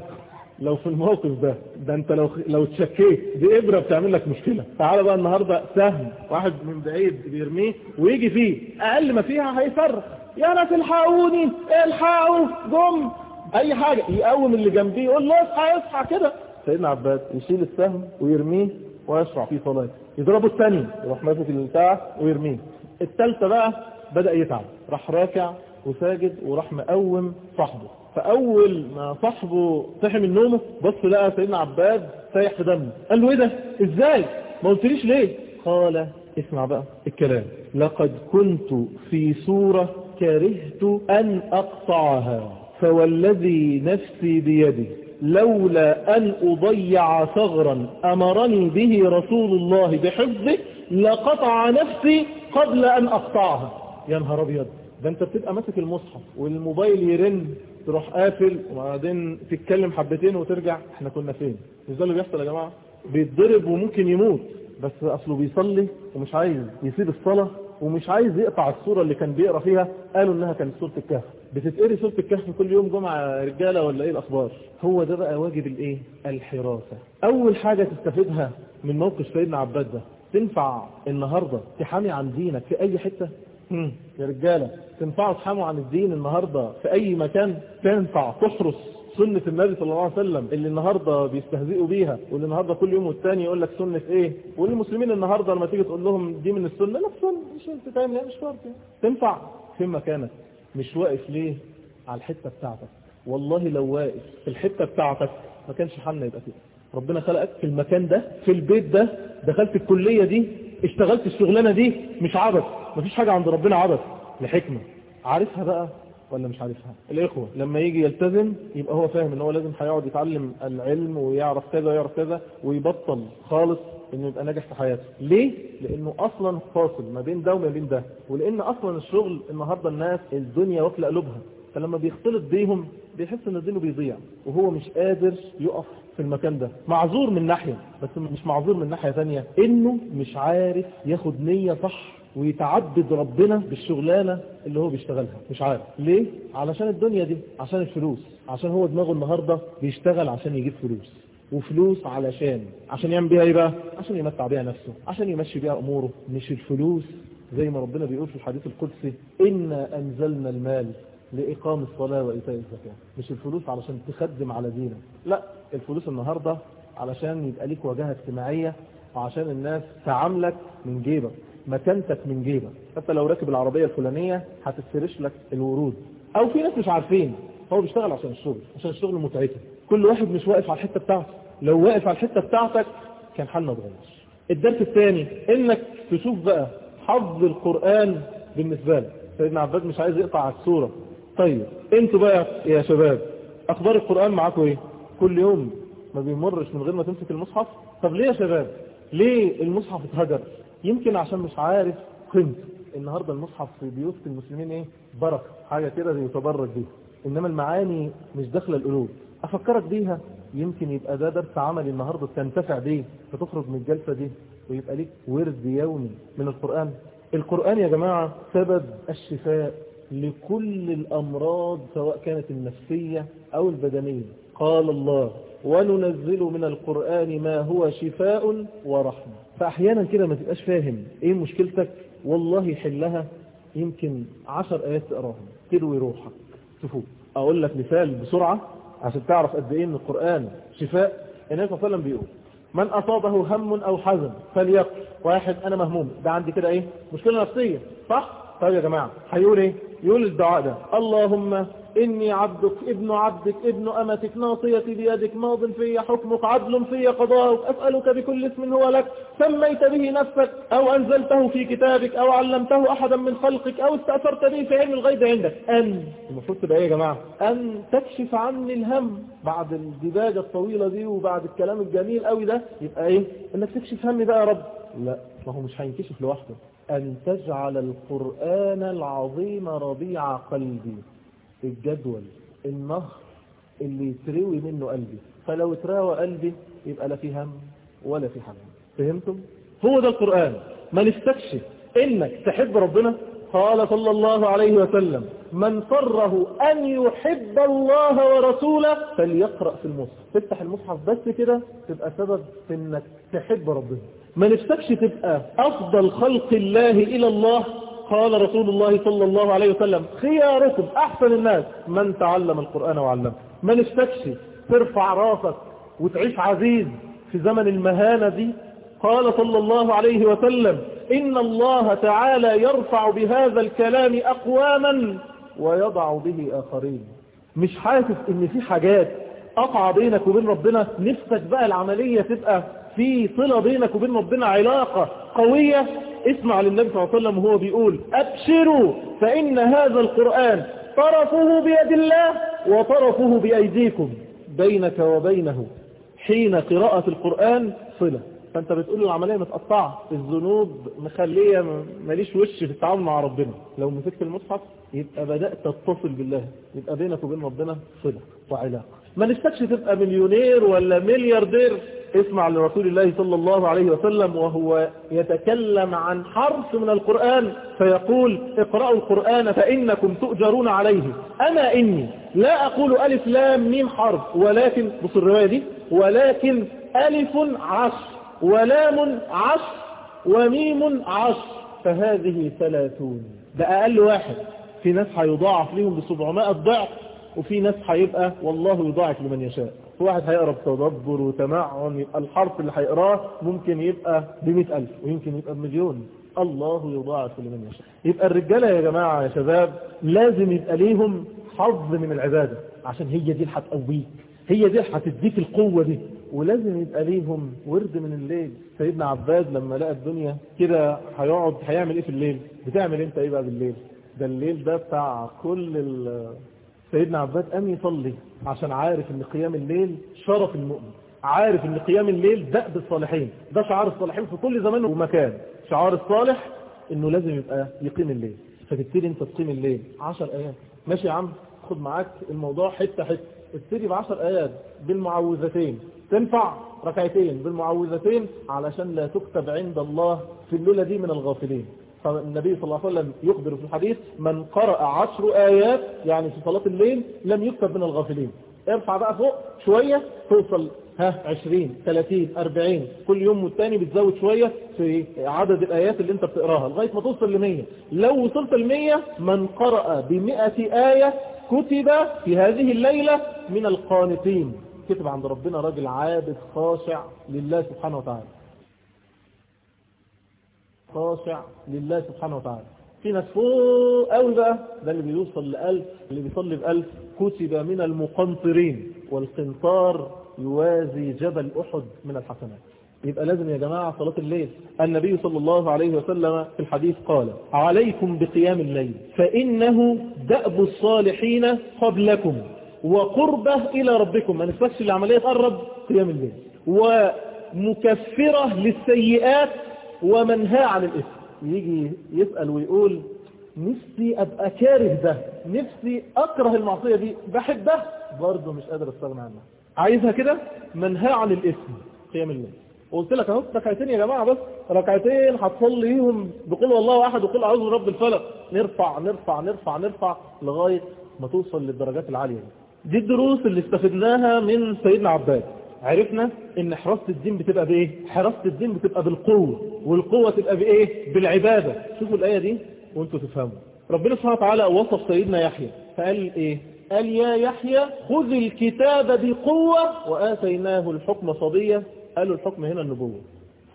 لو في الموقف ده ده انت لو لو اتشكيت دي ابره بتعمل لك مشكلة. تعالى بقى النهارده سهم واحد من بعيد بيرميه ويجي فيه. أقل ما فيها هيصرخ. يا ناس الحقوني الحقوا جم. أي حاجة. يقوم اللي جنبيه يقول له اصحى اصحى كده. سيدنا عباد يشيل السهم ويرميه ويشرع فيه صلاه يضربه الثاني يروح ماسك البتاع ويرميه. الثالثة بقى بدأ يتعب. راح راكع وساجد وراح مقوم صاحبه. فأول ما صاحبه صحي من نومه بص لقى سيدنا عباد سايح في دمه. قال له إيه ده؟ إزاي؟ ما قلتليش ليه؟ قال اسمع بقى الكلام. لقد كنت في صورة كرهت أن أقطعها فوالذي نفسي بيدي لولا أن أضيع ثغرا أمرني به رسول الله بحفظه لقطع نفسي قبل أن أقطعها. يا نهار أبيض! ده أنت بتبقى ماسك المصحف والموبايل يرن. تروح قافل وبعدين تتكلم حبتين وترجع إحنا كنا فين؟ مش ده اللي بيحصل يا جماعة؟ بيتضرب وممكن يموت بس أصله بيصلي ومش عايز يسيب الصلاة ومش عايز يقطع الصورة اللي كان بيقرأ فيها قالوا إنها كانت سورة الكهف. بتتقري سورة الكهف كل يوم جمعة رجالة ولا إيه الأخبار؟ هو ده بقى واجب الإيه؟ الحراسة. أول حاجة تستفيدها من موقف سيدنا عباد ده تنفع النهاردة تحامي عن دينك في أي مم. يا رجالة تنفعوا تحاموا عن الدين النهاردة في أي مكان؟ تنفع. تحرس سنة النبي صلى الله عليه وسلم اللي النهاردة بيستهزئوا بيها واللي النهاردة كل يوم والتاني يقول لك سنة إيه؟ والمسلمين النهاردة لما تيجي تقول لهم دي من السنة لا سنة. مش انت تعمل لا مش شرط. تنفع. في مكانك؟ مش واقف ليه؟ على الحتة بتاعتك. والله لو واقف في الحتة بتاعتك ما كانش حالنا يبقى كده. ربنا خلقك في المكان ده في البيت ده دخلت الكلية دي اشتغلت الشغلانة دي مش عبث مفيش حاجة عند ربنا عبث. لحكمة عارفها بقى ولا مش عارفها؟ الإخوة لما يجي يلتزم يبقى هو فاهم إن هو لازم هيقعد يتعلم العلم ويعرف كذا ويعرف كذا ويبطل خالص إنه يبقى ناجح في حياته. ليه؟ لأنه أصلا فاصل ما بين ده وما بين ده. ولأن أصلا الشغل النهاردة الناس الدنيا واكلة قلوبها. فلما بيختلط بيهم بيحس إن دينه بيضيع. وهو مش قادر يقف في المكان ده. معذور من ناحية بس مش معذور من ناحية ثانية إنه مش عارف ياخد نية صح ويتعبد ربنا بالشغلانة اللي هو بيشتغلها. مش عارف. ليه؟ علشان الدنيا دي عشان الفلوس. عشان هو دماغه النهاردة بيشتغل عشان يجيب فلوس. وفلوس علشان عشان يعمل بيها إيه بقى؟ عشان يمتع بيها نفسه. عشان يمشي بيها أموره. مش الفلوس زي ما ربنا بيقول في الحديث القدسي إنا أنزلنا المال لإقام الصلاة وإيتاء الزكاة. مش الفلوس علشان تخدم على دينك. لا الفلوس النهاردة علشان يبقى ليك واجهة اجتماعية وعشان الناس تعاملك من جيبك مكانتك من جيبك. حتى لو راكب العربية الفلانية هتفترش لك الورود. أو في ناس مش عارفين هو بيشتغل عشان الشغل عشان الشغل متعته كل واحد مش واقف على الحتة بتاعته. لو واقف على الحتة بتاعتك كان حالنا اتغير الدرس الثاني إنك تشوف بقى حظ القرآن بالنسبة لك. سيدنا عباد مش عايز يقطع على الصورة طيب أنتوا بقى يا شباب أخبار القرآن معاكم إيه؟ كل يوم ما بيمرش من غير ما تمسك المصحف؟ طب ليه يا شباب؟ ليه المصحف اتهجر؟ يمكن عشان مش عارف قيمته. النهاردة المصحف في بيوت المسلمين إيه؟ بركة حاجة كده يتبرك بيها إنما المعاني مش داخلة القلوب. أفكرك بيها؟ يمكن يبقى ده درس عملي النهاردة تنتفع بيه فتخرج من الجلسة دي ويبقى ليك ورد يومي من القرآن. القرآن يا جماعة سبب الشفاء لكل الأمراض سواء كانت النفسية أو البدنية. قال الله وننزل من القرآن ما هو شفاء ورحمة. فأحيانا كده ما تبقاش فاهم إيه مشكلتك. والله يحلها يمكن عشر آيات تقراهم. تروي روحك. تفوق أقول لك مثال بسرعة عشان تعرف قد إيه إن القرآن شفاء. النبي صلى الله عليه وسلم بيقول من أصابه هم أو حزن فليقل واحد أنا مهموم. ده عندي كده إيه؟ مشكلة نفسية صح؟ طيب يا جماعة هيقول إيه؟ يقول الدعاء ده اللهم إني عبدك ابن عبدك ابن أمتك ناصيتي بيدك ماض في حكمك عدل في قضاءك أسألك بكل اسم هو لك سميت به نفسك أو أنزلته في كتابك أو علمته أحدا من خلقك أو استأثرت به في علم الغيب عندك. أن المفروض تبقى إيه يا جماعة؟ أن تكشف عني الهم بعد الدباجة الطويلة دي وبعد الكلام الجميل قوي ده يبقى إيه؟ إنك تكشف همي بقى يا رب. لا ما هو مش هينكشف لوحده. أن تجعل القرآن العظيم ربيع قلبي الجدول النهر اللي يتروي منه قلبي. فلو اتراوى قلبي يبقى لا في هم ولا في حزن فهمتم؟ هو ده القرآن. ما نستكشف إنك تحب ربنا. قال صلى الله عليه وسلم من فره أن يحب الله ورسوله فليقرأ في المصحف. تفتح المصحف بس كده تبقى سبب في إنك تحب ربنا. ما نفسكش تبقى أفضل خلق الله إلى الله؟ قال رسول الله صلى الله عليه وسلم خياركم أحسن الناس. من تعلم القرآن وعلمه. ما نفسكش ترفع راسك وتعيش عزيز في زمن المهانة دي؟ قال صلى الله عليه وسلم إن الله تعالى يرفع بهذا الكلام أقواما ويضع به آخرين. مش حاسس إن في حاجات قطع بينك وبين ربنا؟ نفسك بقى العملية تبقى في صلة بينك وبين ربنا علاقة قوية. اسمع للنبي صلى الله عليه وسلم وهو بيقول أبشروا فإن هذا القرآن طرفه بيد الله وطرفه بأيديكم بينك وبينه حين قراءة القرآن صلة. فأنت بتقول العملية متقطعة الذنوب مخلية ماليش وش في التعامل مع ربنا. لو مسكت المصحف يبقى بدأت تتصل بالله يبقى بينك وبين ربنا صلة وعلاقة. ما نفسكش تبقى مليونير ولا ملياردير. اسمع لرسول الله صلى الله عليه وسلم وهو يتكلم عن حرف من القرآن فيقول اقرأوا القرآن فإنكم تؤجرون عليه. أما إني لا أقول ألف لام ميم حرف ولكن بص الرواية دي ولكن ألف عشر ولام عشر وميم عشر فهذه ثلاثون. ده أقل واحد. في ناس هيضاعف لهم بسبعمائة ضعف وفي ناس هيبقى والله يضاعف لمن يشاء. في واحد هيقرا بتدبر وتمعن يبقى الحرف اللي هيقراه ممكن يبقى بمئة ألف ويمكن يبقى بمليون. الله يضاعف لمن يشاء. يبقى الرجالة يا جماعة يا شباب لازم يبقى ليهم حظ من العبادة عشان هي دي اللي هتقويك هي دي اللي هتديك القوة دي. ولازم يبقى ليهم ورد من الليل. سيدنا عباد لما لقى الدنيا كده هيقعد هيعمل إيه في الليل؟ بتعمل انت إيه بقى بالليل؟ ده الليل ده بتاع كل ال سيدنا عباد قام يصلي. عشان عارف إن قيام الليل شرف المؤمن. عارف إن قيام الليل دأب الصالحين. ده شعار الصالحين في كل زمان ومكان. شعار الصالح إنه لازم يبقى يقيم الليل. فتبتدي أنت تقيم الليل 10 ايات ماشي يا عم خد معاك الموضوع حتة حتة. ابتدي ب 10 ايات بالمعوذتين. تنفع ركعتين بالمعوذتين علشان لا تكتب عند الله في الليلة دي من الغافلين. فالنبي صلى الله عليه وسلم يخبر في الحديث من قرأ عشر آيات يعني في صلاة الليل لم يكتب من الغافلين. ارفع بقى فوق شوية توصل ها 20 30 40 كل يوم والتاني بتزود شوية في عدد الآيات اللي انت بتقراها لغاية ما توصل ل 100 لو وصلت ل 100 من قرأ ب 100 آية كتب في هذه الليلة من القانتين. كتب عند ربنا راجل عابد خاشع لله سبحانه وتعالى. خاشع لله سبحانه وتعالى. في ناس فوق قوي بقى ده اللي بيوصل لألف اللي بيصلي بألف. كتب من المقنطرين والقنطار يوازي جبل أحد من الحسنات. يبقى لازم يا جماعة صلاة الليل. النبي صلى الله عليه وسلم في الحديث قال عليكم بقيام الليل فإنه دأب الصالحين قبلكم وقربة إلى ربكم. ما نسبكش العملية تقرب قيام الليل. ومكفرة للسيئات ومنهى عن الإثم. يجي يسأل ويقول نفسي أبقى كاره ده نفسي أكره المعصية دي بحبها. برضه مش قادر أستغنى عنها. عايزها كده؟ منهى عن الإثم. قيام الليل. قلت لك أهو ركعتين يا جماعة بس. ركعتين هتصليهم بقول والله أحد وقول أعوذ برب الفلق. نرفع نرفع نرفع نرفع لغاية ما توصل للدرجات العالية دي. الدروس اللي استفدناها من سيدنا عباس عرفنا إن حراسة الدين بتبقى بإيه؟ حراسة الدين بتبقى بالقوة والقوة تبقى بإيه؟ بالعبادة. شوفوا الآية دي وأنتوا تفهموا. ربنا سبحانه وتعالى وصف سيدنا يحيى فقال إيه؟ قال يا يحيى خذ الكتاب بقوة وآتيناه الحكم صبية قالوا الحكم هنا النبوة.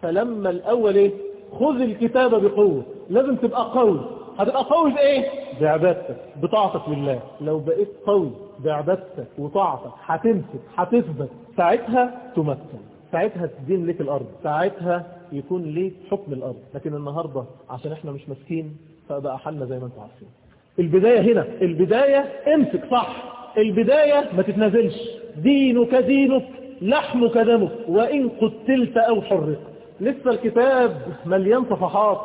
فلما الأول إيه؟ خذ الكتاب بقوة. لازم تبقى قوي. هتبقى قوي في إيه؟ بعبادتك بطاعتك لله. لو بقيت قوي بعبادتك وطاعتك هتمسك هتثبت. ساعتها تمثل ساعتها تدين لك الأرض. ساعتها يكون ليك حكم الأرض. لكن النهاردة عشان إحنا مش ماسكين فبقى حالنا زي ما أنتم عارفين. البداية هنا. البداية امسك صح. البداية ما تتنازلش. دينك دينك لحمك دمك. وإن قتلت أو حرق لسه الكتاب مليان صفحات.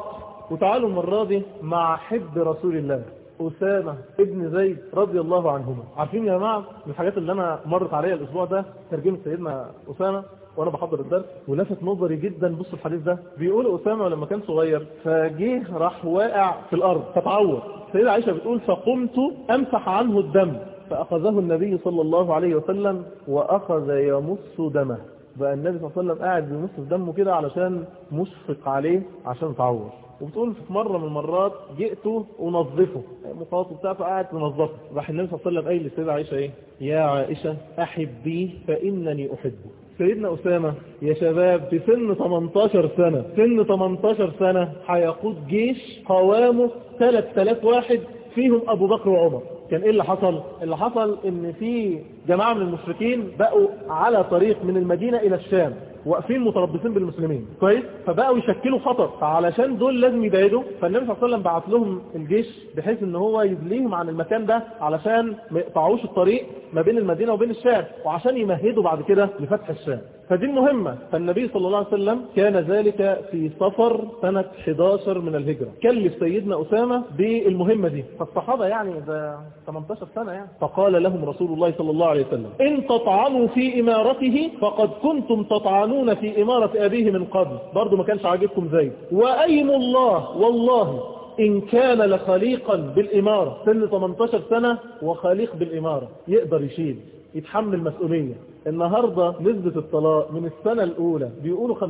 وتعالوا المرة دي مع حب رسول الله أسامة ابن زيد رضي الله عنهما. عارفين يا جماعة من الحاجات اللي أنا مرت عليها الأسبوع ده ترجمة سيدنا أسامة وأنا بحضر الدرس ولفت نظري جدا. بصوا الحديث ده بيقول أسامة لما كان صغير فجيه راح واقع في الأرض فتعور. سيدة عائشة بتقول فقمت أمسح عنه الدم فأخذه النبي صلى الله عليه وسلم وأخذ يمص دمه. بقى النبي صلى الله عليه وسلم قاعد بيمص دمه كده علشان مشفق عليه عشان تعور. وبتقول في مرة من المرات جئته ونظفه مخاط بتاعه قاعد تنظفه راح النبي صلى الله عليه وسلم قايل للسيدة عائشة إيه؟ يا عائشة احبيه فإنني احبه سيدنا أسامة يا شباب في سن 18 سنة سن 18 سنة هيقود جيش قوامه 3000 واحد فيهم أبو بكر وعمر. كان إيه اللي حصل؟ اللي حصل إن في جماعة من المشركين بقوا على طريق من المدينة إلى الشام. واقفين متربصين بالمسلمين. كويس؟ فبقوا يشكلوا خطر. فعلشان دول لازم يبعدوا. فالنبي صلى الله عليه وسلم بعت لهم الجيش بحيث إن هو يدليهم عن المكان ده علشان ما يقطعوش الطريق ما بين المدينة وبين الشام. وعشان يمهدوا بعد كده لفتح الشام. فدي المهمة. فالنبي صلى الله عليه وسلم كان ذلك في صفر سنة 11 من الهجرة. كلف سيدنا أسامة بالمهمة دي. فالصحابة يعني ده 18 سنة يعني. فقال لهم رسول الله صلى الله عليه وسلم إن تطعنوا في إمارته فقد كنتم تطعنون في إمارة أبيه من قبل. برضو ما كانش عاجبكم زي وأيم الله؟ والله إن كان لخليقا بالإمارة. سن 18 سنة وخليق بالإمارة. يقدر يشيل يتحمل مسؤولية النهاردة نسبة الطلاق من السنة الأولى بيقولوا 50%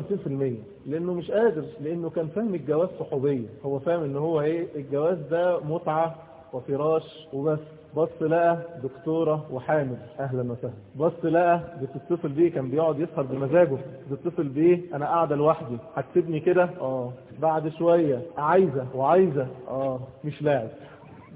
لأنه مش قادر لأنه كان فاهم الجواز صحوبية. هو فاهم إن هو إيه الجواز ده متعة وفراش وبس. بص لقى دكتورة وحامل أهلا وسهلا. بص لقى بتتصل بيه كان بيقعد يسهر بمزاجه. بتتصل بيه أنا قاعدة لوحدي هتسيبني كده؟ آه. بعد شوية عايزة وعايزة؟ آه. مش لاعب.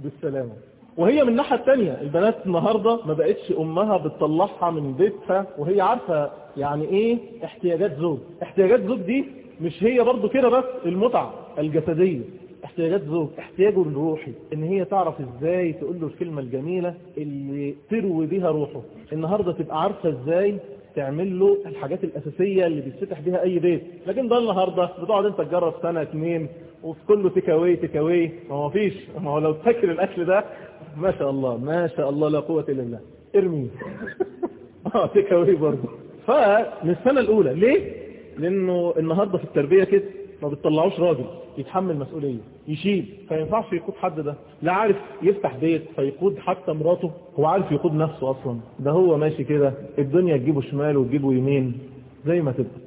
بالسلامة. وهي من الناحية التانية. البنات النهاردة ما بقتش أمها بتطلعها من بيتها وهي عارفة يعني إيه احتياجات زوج. احتياجات زوج دي مش هي برضو كده بس المتعة الجسدية. احتياجات زوج احتياجه الروحي. إن هي تعرف إزاي تقول له الكلمة الجميلة اللي تروي بيها روحه. النهاردة تبقى عارفة إزاي تعمل له الحاجات الأساسية اللي بيتفتح بيها أي بيت. لكن ده النهاردة بتقعد أنت تجرب سنة اتنين وفي كله تكاوي تكاوي ما هو فيش ما هو لو تفكر الأكل ده ما شاء الله ما شاء الله لا قوة إلا بالله ارمي. آه تكاوي برضه. فمن السنة الأولى. ليه؟ لأنه النهاردة في التربية كده ما بتطلعوش راجل يتحمل مسؤولية يشيل. فينفعش يقود حد ده. لا عارف يفتح بيت فيقود حتى مراته. هو عارف يقود نفسه أصلا. ده هو ماشي كده. الدنيا تجيبه شمال وتجيبه يمين زي ما تبقى.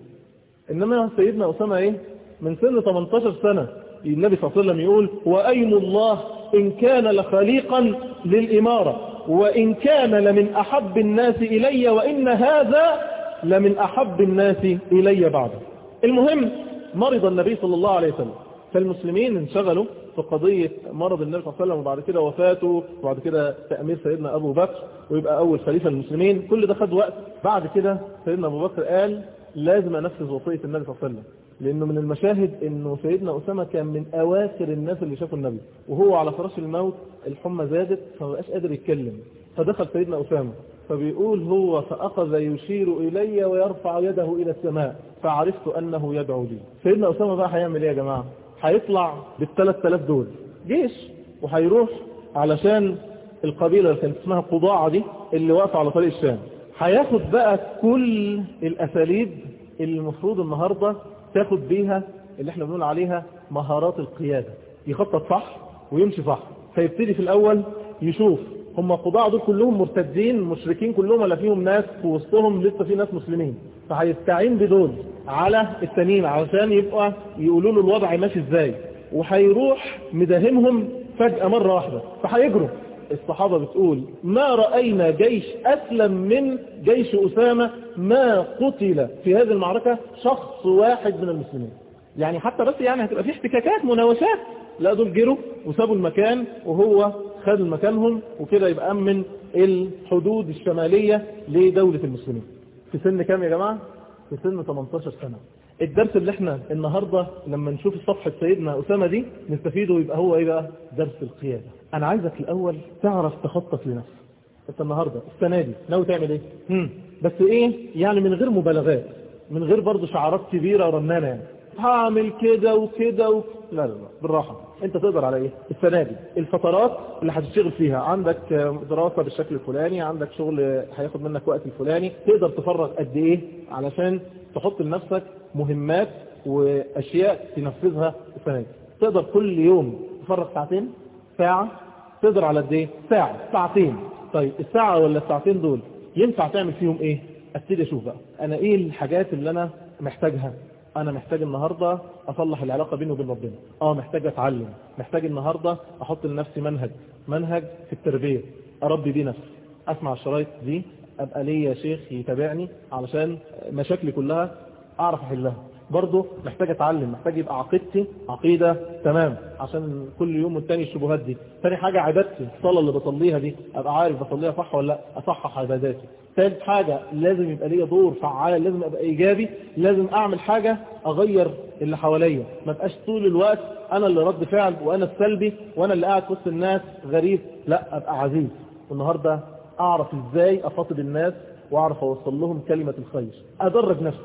إنما سيدنا أسامة إيه؟ من سن 18 سنة النبي صلى الله عليه وسلم يقول وأيم الله إن كان لخليقا للإمارة؟ وإن كان لمن أحب الناس إلي وإن هذا لمن أحب الناس إلي بعده. المهم مرض النبي صلى الله عليه وسلم. فالمسلمين انشغلوا في قضية مرض النبي صلى الله عليه وسلم وبعد كده وفاته وبعد كده تأمير سيدنا أبو بكر ويبقى أول خليفة المسلمين كل ده خد وقت. بعد كده سيدنا أبو بكر قال لازم أنفذ وصية النبي صلى الله عليه وسلم. لأنه من المشاهد أنه سيدنا أسامة كان من أواخر الناس اللي شافوا النبي وهو على فراش الموت الحمى زادت فمبقاش قادر يتكلم. فدخل سيدنا أسامة فبيقول هو فأخذ يشير إلي ويرفع يده إلى السماء فعرفت أنه يدعو لي. سيدنا أسامة بقى هيعمل إيه يا جماعة؟ هيطلع بالثلاث تلاف دول جيش وهيروح علشان القبيلة اللي كانت اسمها قضاعة دي اللي واقفة على طريق الشام. هياخد بقى كل الأساليب اللي المفروض النهاردة تاخد بيها اللي إحنا بنقول عليها مهارات القيادة. يخطط صح ويمشي صح. فيبتدي في الأول يشوف هم قضاء دول كلهم مرتدين مشركين كلهم ولا فيهم ناس في وسطهم لسه في ناس مسلمين. فهيستعين بدول على التانيين علشان يبقى يقولوا له الوضع ماشي إزاي. وهيروح مداهمهم فجأة مرة واحدة. فهيجروا. الصحابة بتقول ما رأينا جيش أسلم من جيش أسامة ما قتل في هذه المعركة شخص واحد من المسلمين. يعني حتى بس يعني هتبقى في احتكاكات مناوشات. لا دول جروا وسابوا المكان وهو خد مكانهم وكده يبقى أمن الحدود الشمالية لدولة المسلمين. في سن كام يا جماعة؟ في سن 18 سنة. الدرس اللي إحنا النهاردة لما نشوف صفحة سيدنا أسامة دي نستفيده يبقى هو إيه بقى درس القيادة. أنا عايزك الأول تعرف تخطط لنفسك. أنت النهاردة السنة دي ناوي تعمل إيه؟ مم. بس إيه؟ يعني من غير مبالغات من غير برضو شعارات كبيرة ورنانة يعني. هعمل كده وكده و... لا لا لا بالراحة. أنت تقدر على إيه؟ السنة دي. الفترات اللي هتشتغل فيها. عندك دراسة بالشكل الفلاني عندك شغل هياخد منك وقت الفلاني. تقدر تفرغ قد إيه؟ علشان تحط لنفسك مهمات وأشياء تنفذها السنة دي. تقدر كل يوم تفرغ ساعتين؟ ساعة. تقدر على قد إيه؟ ساعة ساعتين. طيب الساعة ولا الساعتين دول ينفع تعمل فيهم إيه؟ أبتدي أشوف بقى. أنا إيه الحاجات اللي أنا محتاجها؟ أنا محتاج النهاردة أصلح العلاقة بيني وبين ربنا. آه محتاج أتعلم. محتاج النهاردة أحط لنفسي منهج. منهج في التربية. أربي بيه نفسي. أسمع الشرايط دي. أبقى ليا شيخ يتابعني علشان مشاكلي كلها أعرف أحلها. برضه محتاج أتعلم محتاج يبقى عقيدتي عقيدة تمام عشان كل يوم والتاني الشبهات دي. تاني حاجة عبادتي الصلاة اللي بصليها دي أبقى عارف بصليها صح ولا لأ أصحح عباداتي. ثالث حاجة لازم يبقى ليا دور فعال لازم أبقى إيجابي لازم أعمل حاجة أغير اللي حواليا. ما بقاش طول الوقت أنا اللي رد فعل وأنا السلبي وأنا اللي قاعد وسط الناس غريب. لأ أبقى عزيز. والنهاردة أعرف إزاي اخاطب الناس وأعرف أوصل لهم كلمة الخير. أدرج نفسي.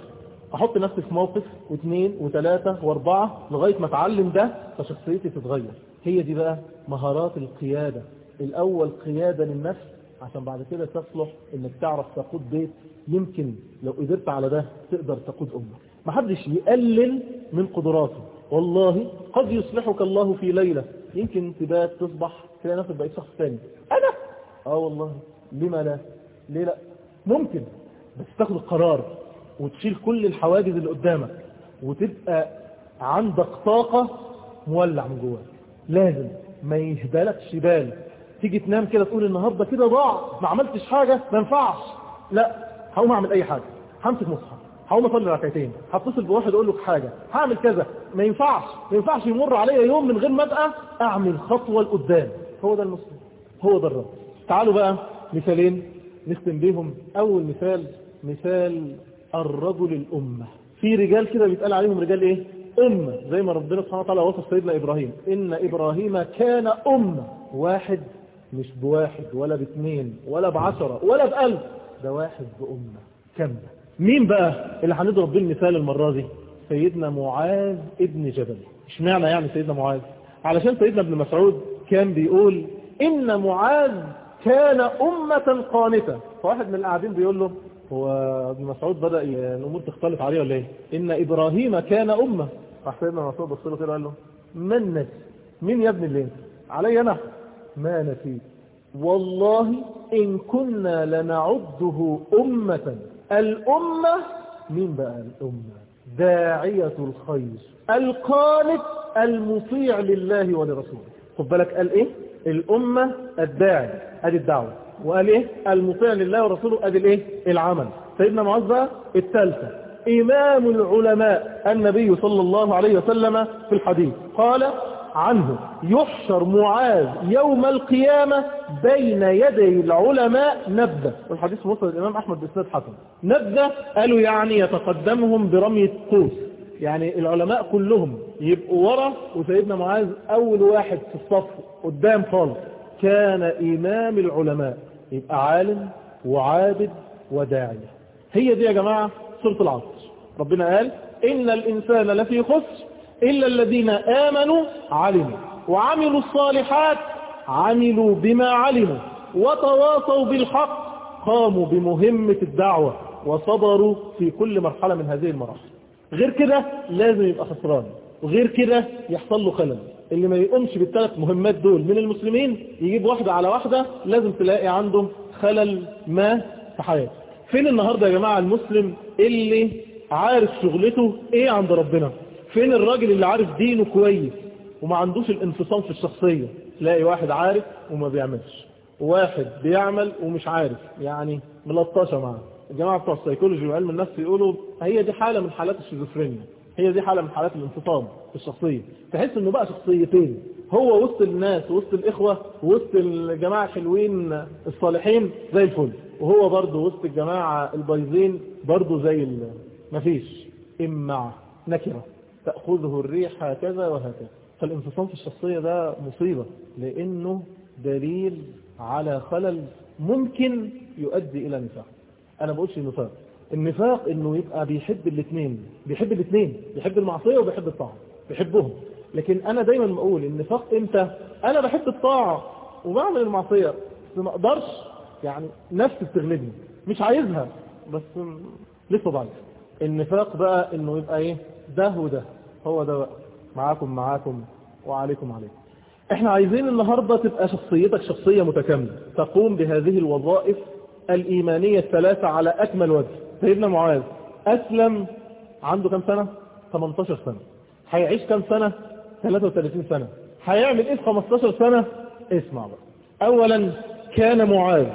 أحط نفسي في موقف واثنين وثلاثة وأربعة لغاية ما أتعلم ده فشخصيتي تتغير. هي دي بقى مهارات القيادة. الأول قيادة للنفس عشان بعد كده تصلح إنك تعرف تقود بيت. يمكن لو قدرت على ده تقدر تقود أمة. محدش يقلل من قدراته. والله قد يصلحك الله في ليلة. يمكن تبات تصبح تلاقي نفسك بقيت شخص ثاني أنا؟ آه والله. لما لا؟ ليه لا؟ ممكن. بس تاخد القرار. وتشيل كل الحواجز اللي قدامك وتبقى عندك طاقة مولع من جواك. لازم ما يهدلكش بال. تيجي تنام كده تقول النهاردة كده ضاع ما عملتش حاجة ما ينفعش. لا هقوم أعمل أي حاجة. همسك مصحف هقوم أصلي ركعتين هتصل بواحد أقول لك حاجة هعمل كذا. ما ينفعش ما ينفعش يمر عليا يوم من غير ما أبقى أعمل خطوة لقدام. هو ده المسلم هو ده الرب. تعالوا بقى مثالين نختم بيهم. أول مثال مثال الرجل الأمة. في رجال كده بيتقال عليهم رجال إيه؟ أمة. زي ما ربنا سبحانه وتعالى وصف سيدنا إبراهيم. إن إبراهيم كان أمة. واحد مش بواحد ولا باثنين ولا بعشرة ولا بألف. ده واحد بأمة كاملة. مين بقى اللي هنضرب بيه المثال المرة دي؟ سيدنا معاذ ابن جبل. اشمعنى يعني سيدنا معاذ؟ علشان سيدنا ابن مسعود كان بيقول إن معاذ كان أمة قانتة. فواحد من القاعدين بيقول له هو ابن مسعود بدأ الأمور تختلف عليه ولا إيه؟ إن إبراهيم كان أمة. راح سيدنا مسعود بص له كده قال له من نسي؟ مين يا ابن اللي أنت؟ علي أنا. ما نسيت. والله إن كنا لنعده أمة. الأمة؟ مين بقى الأمة؟ داعية الخير القانت المطيع لله ولرسوله. خد بالك قال إيه؟ الأمة الداعي أدي الدعوة. وقال إيه؟ المطيع لله ورسوله ادي الايه العمل. سيدنا معاذ بقى الثالثة. إمام العلماء النبي صلى الله عليه وسلم في الحديث قال عنه يحشر معاذ يوم القيامة بين يدي العلماء نبذة. والحديث وصل الإمام أحمد بسناد حسن. نبذة قالوا يعني يتقدمهم برمية قوس يعني العلماء كلهم يبقوا ورا وسيدنا معاذ أول واحد في الصف قدام خالص. كان إمام العلماء. يبقى عالم وعابد وداعية هي دي يا جماعة سورة العصر. ربنا قال إن الإنسان لفي خسر إلا الذين آمنوا علموا وعملوا الصالحات عملوا بما علموا وتواصوا بالحق قاموا بمهمة الدعوة وصبروا في كل مرحلة من هذه المراحل. غير كده لازم يبقى خسران. وغير كده يحصل له خلل. اللي ما يقومش بالثلاث مهمات دول من المسلمين يجيب واحدة على واحدة لازم تلاقي عنده خلل ما في حياته. فين النهاردة يا جماعة المسلم اللي عارف شغلته إيه عند ربنا؟ فين الراجل اللي عارف دينه كويس وما عندوش الانفصام في الشخصية؟ تلاقي واحد عارف وما بيعملش. واحد بيعمل ومش عارف يعني ملطشة معاه. الجماعة بتوع السيكولوجي وعلم النفس يقولوا هي دي حالة من حالات الشيزوفرينيا هي دي حالة من حالات الانفصام في الشخصية. تحس إنه بقى شخصيتين. هو وسط الناس وسط الإخوة وسط الجماعة الحلوين الصالحين زي الفل. وهو برضه وسط الجماعة البايظين برضه زي ال... مفيش إمع نكرة. تأخذه الريح هكذا وهكذا. فالانفصام في الشخصية ده مصيبة. لأنه دليل على خلل ممكن يؤدي إلى نفاق. أنا بقولش النفاق النفاق إنه يبقى بيحب الاثنين بيحب الاثنين بيحب المعصية وبيحب الطاعة بيحبهم. لكن أنا دايما بقول النفاق إمتى؟ أنا بحب الطاعة وبعمل المعصية بس ما أقدرش يعني نفسي بتغلبني مش عايزها. بس لسه ضعيف. النفاق بقى إنه يبقى إيه؟ ده وده. هو ده بقى. معاكم معاكم وعليكم عليكم. إحنا عايزين النهاردة تبقى شخصيتك شخصية متكاملة. تقوم بهذه الوظائف الإيمانية الثلاثة على أكمل وجه. سيدنا معاذ أسلم عنده كم سنة؟ 18 سنة. هيعيش كم سنة؟ 33 سنة. هيعمل إيه في 15 سنة؟ اسمع بقى. اولا كان معاذ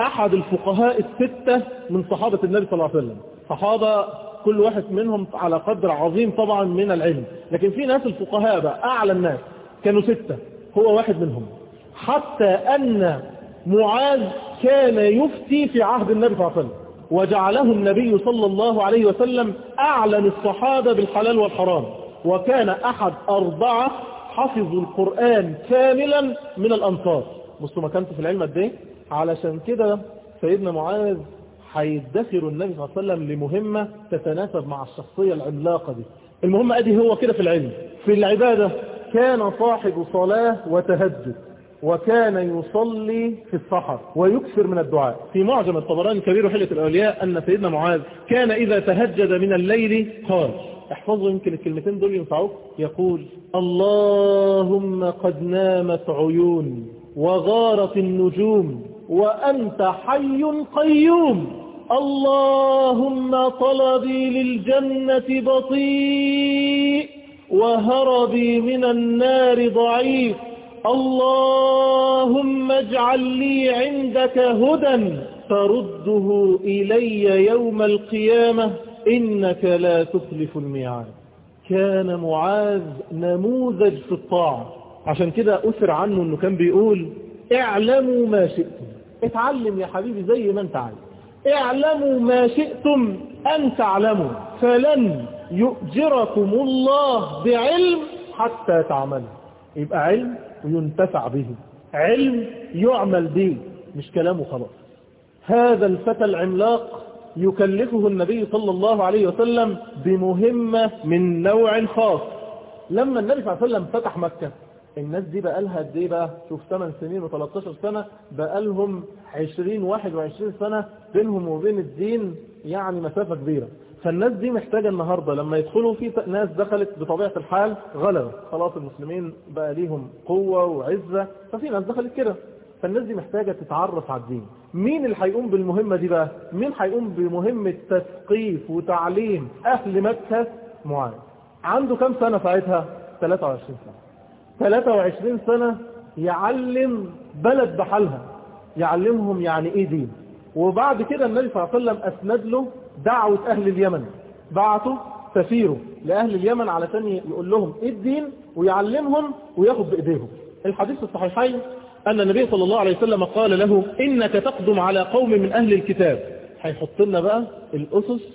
أحد الفقهاء الستة من صحابة النبي صلى الله عليه وسلم. صحابة كل واحد منهم على قدر عظيم طبعا من العلم. لكن في ناس الفقهاء بقى أعلى الناس كانوا ستة. هو واحد منهم. حتى أن معاذ كان يفتي في عهد النبي صلى الله عليه وسلم. وجعله النبي صلى الله عليه وسلم أعلن الصحابة بالحلال والحرام. وكان أحد أربعة حفظوا القرآن كاملا من الأنصار. بصوا مكانته في العلم قد إيه؟ علشان كده سيدنا معاذ هيدخر النبي صلى الله عليه وسلم لمهمة تتناسب مع الشخصية العملاقة دي. المهمة أدي هو كده في العلم. في العبادة كان صاحب صلاة وتهجد. وكان يصلي في السحر ويكثر من الدعاء. في معجم الطبراني الكبير وحلة الأولياء أن سيدنا معاذ كان إذا تهجد من الليل قال احفظوا يمكن الكلمتين دول ينفعوك. يقول اللهم قد نامت عيون وغارت النجوم وأنت حي قيوم. اللهم طلبي للجنة بطيء وهربي من النار ضعيف. اللهم اجعل لي عندك هدى فرده إلي يوم القيامة إنك لا تخلف الميعاد. كان معاذ نموذج في الطاعة. عشان كده أسر عنه أنه كان بيقول اعلموا ما شئتم. اتعلم يا حبيبي زي ما انت عايز. اعلموا ما شئتم أن تعلموا. فلن يؤجركم الله بعلم حتى تعملوا. يبقى علم وينتفع به. علم يعمل به مش كلامه خلاص. هذا الفتى العملاق يكلفه النبي صلى الله عليه وسلم بمهمة من نوع خاص. لما النبي صلى الله عليه وسلم فتح مكة الناس دي بقى لها قد إيه بقى؟ شوف 8 سنين و13 سنة بقى لهم 20 21 سنة بينهم وبين الدين يعني مسافة كبيرة. فالناس دي محتاجة النهاردة لما يدخلوا في ناس دخلت بطبيعة الحال غلبة. خلاص المسلمين بقى ليهم قوة وعزة ففي ناس دخلت كده. فالناس دي محتاجة تتعرف على الدين. مين اللي هيقوم بالمهمة دي بقى؟ مين هيقوم بمهمة تثقيف وتعليم أهل مكة؟ معاذ. عنده كم سنة ساعتها؟ 23 سنة. 23 سنة يعلم بلد بحالها. يعلمهم يعني إيه دين. وبعد كده النبي صلى الله عليه وسلم أسند له دعوة أهل اليمن. بعته سفيره لأهل اليمن علشان يقول لهم إيه الدين؟ ويعلمهم وياخد بإيديهم. الحديث الصحيحين أن النبي صلى الله عليه وسلم قال له إنك تقدم على قوم من أهل الكتاب. هيحط لنا بقى الأسس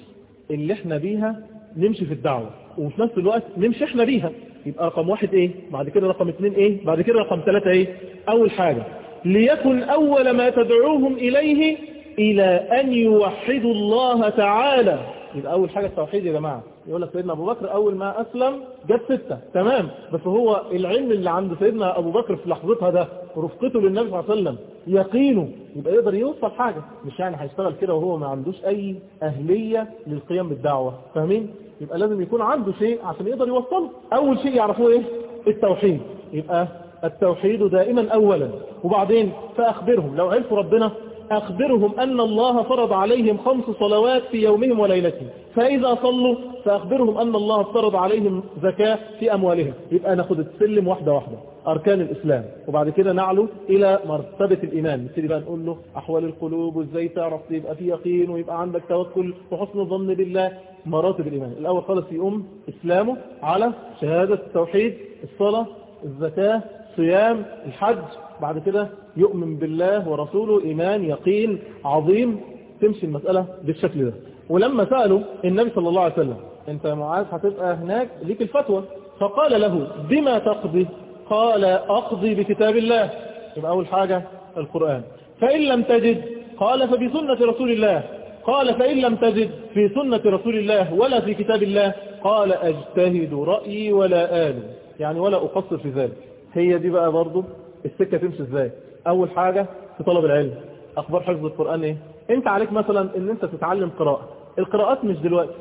اللي إحنا بيها نمشي في الدعوة. وفي نفس الوقت نمشي إحنا بيها. يبقى رقم واحد إيه؟ بعد كده رقم اثنين إيه؟ بعد كده رقم ثلاثة إيه؟ أول حاجة ليكن أول ما تدعوهم إليه إلى أن يوحدوا الله تعالى. يبقى أول حاجة التوحيد يا جماعة. يقول لك سيدنا أبو بكر أول ما أسلم جاب ستة. تمام. بس هو العلم اللي عند سيدنا أبو بكر في لحظتها ده رفقته للنبي صلى الله عليه وسلم يقينه. يبقى يقدر يوصل حاجة. مش يعني هيشتغل كده وهو ما عندوش أي أهلية للقيام بالدعوة. فاهمين؟ يبقى لازم يكون عنده شيء عشان يقدر يوصله. أول شيء يعرفوه إيه؟ التوحيد. يبقى التوحيد دائما اولا. وبعدين فأخبرهم. لو عرفوا ربنا أخبرهم أن الله فرض عليهم خمس صلوات في يومهم وليلتهم. فإذا صلوا فأخبرهم أن الله فرض عليهم زكاة في أموالهم. يبقى ناخد السلم واحدة واحدة. أركان الإسلام. وبعد كده نعلو إلى مرتبة الإيمان. نبتدي بقى نقول له أحوال القلوب وإزاي تعرف يبقى في يقين ويبقى عندك توكل وحسن الظن بالله. مراتب الإيمان. الأول خالص يقوم إسلامه على شهادة التوحيد الصلاة الزكاة صيام الحج. بعد كده يؤمن بالله ورسوله إيمان يقين عظيم تمشي المسألة بالشكل ده. ولما سألوا النبي صلى الله عليه وسلم أنت يا معاذ هتبقى هناك؟ ليك الفتوى. فقال له بما تقضي؟ قال أقضي بكتاب الله. يبقى أول حاجة القرآن. فإن لم تجد؟ قال فبسنة رسول الله. قال فإن لم تجد في سنة رسول الله ولا في كتاب الله؟ قال أجتهد رأيي ولا آل يعني ولا أقصر في ذلك. هي دي بقى برضو السكة تمشي إزاي؟ أول حاجة في طلب العلم. أخبار حفظ القرآن إيه؟ أنت عليك مثلا إن أنت تتعلم قراءة. القراءات مش دلوقتي.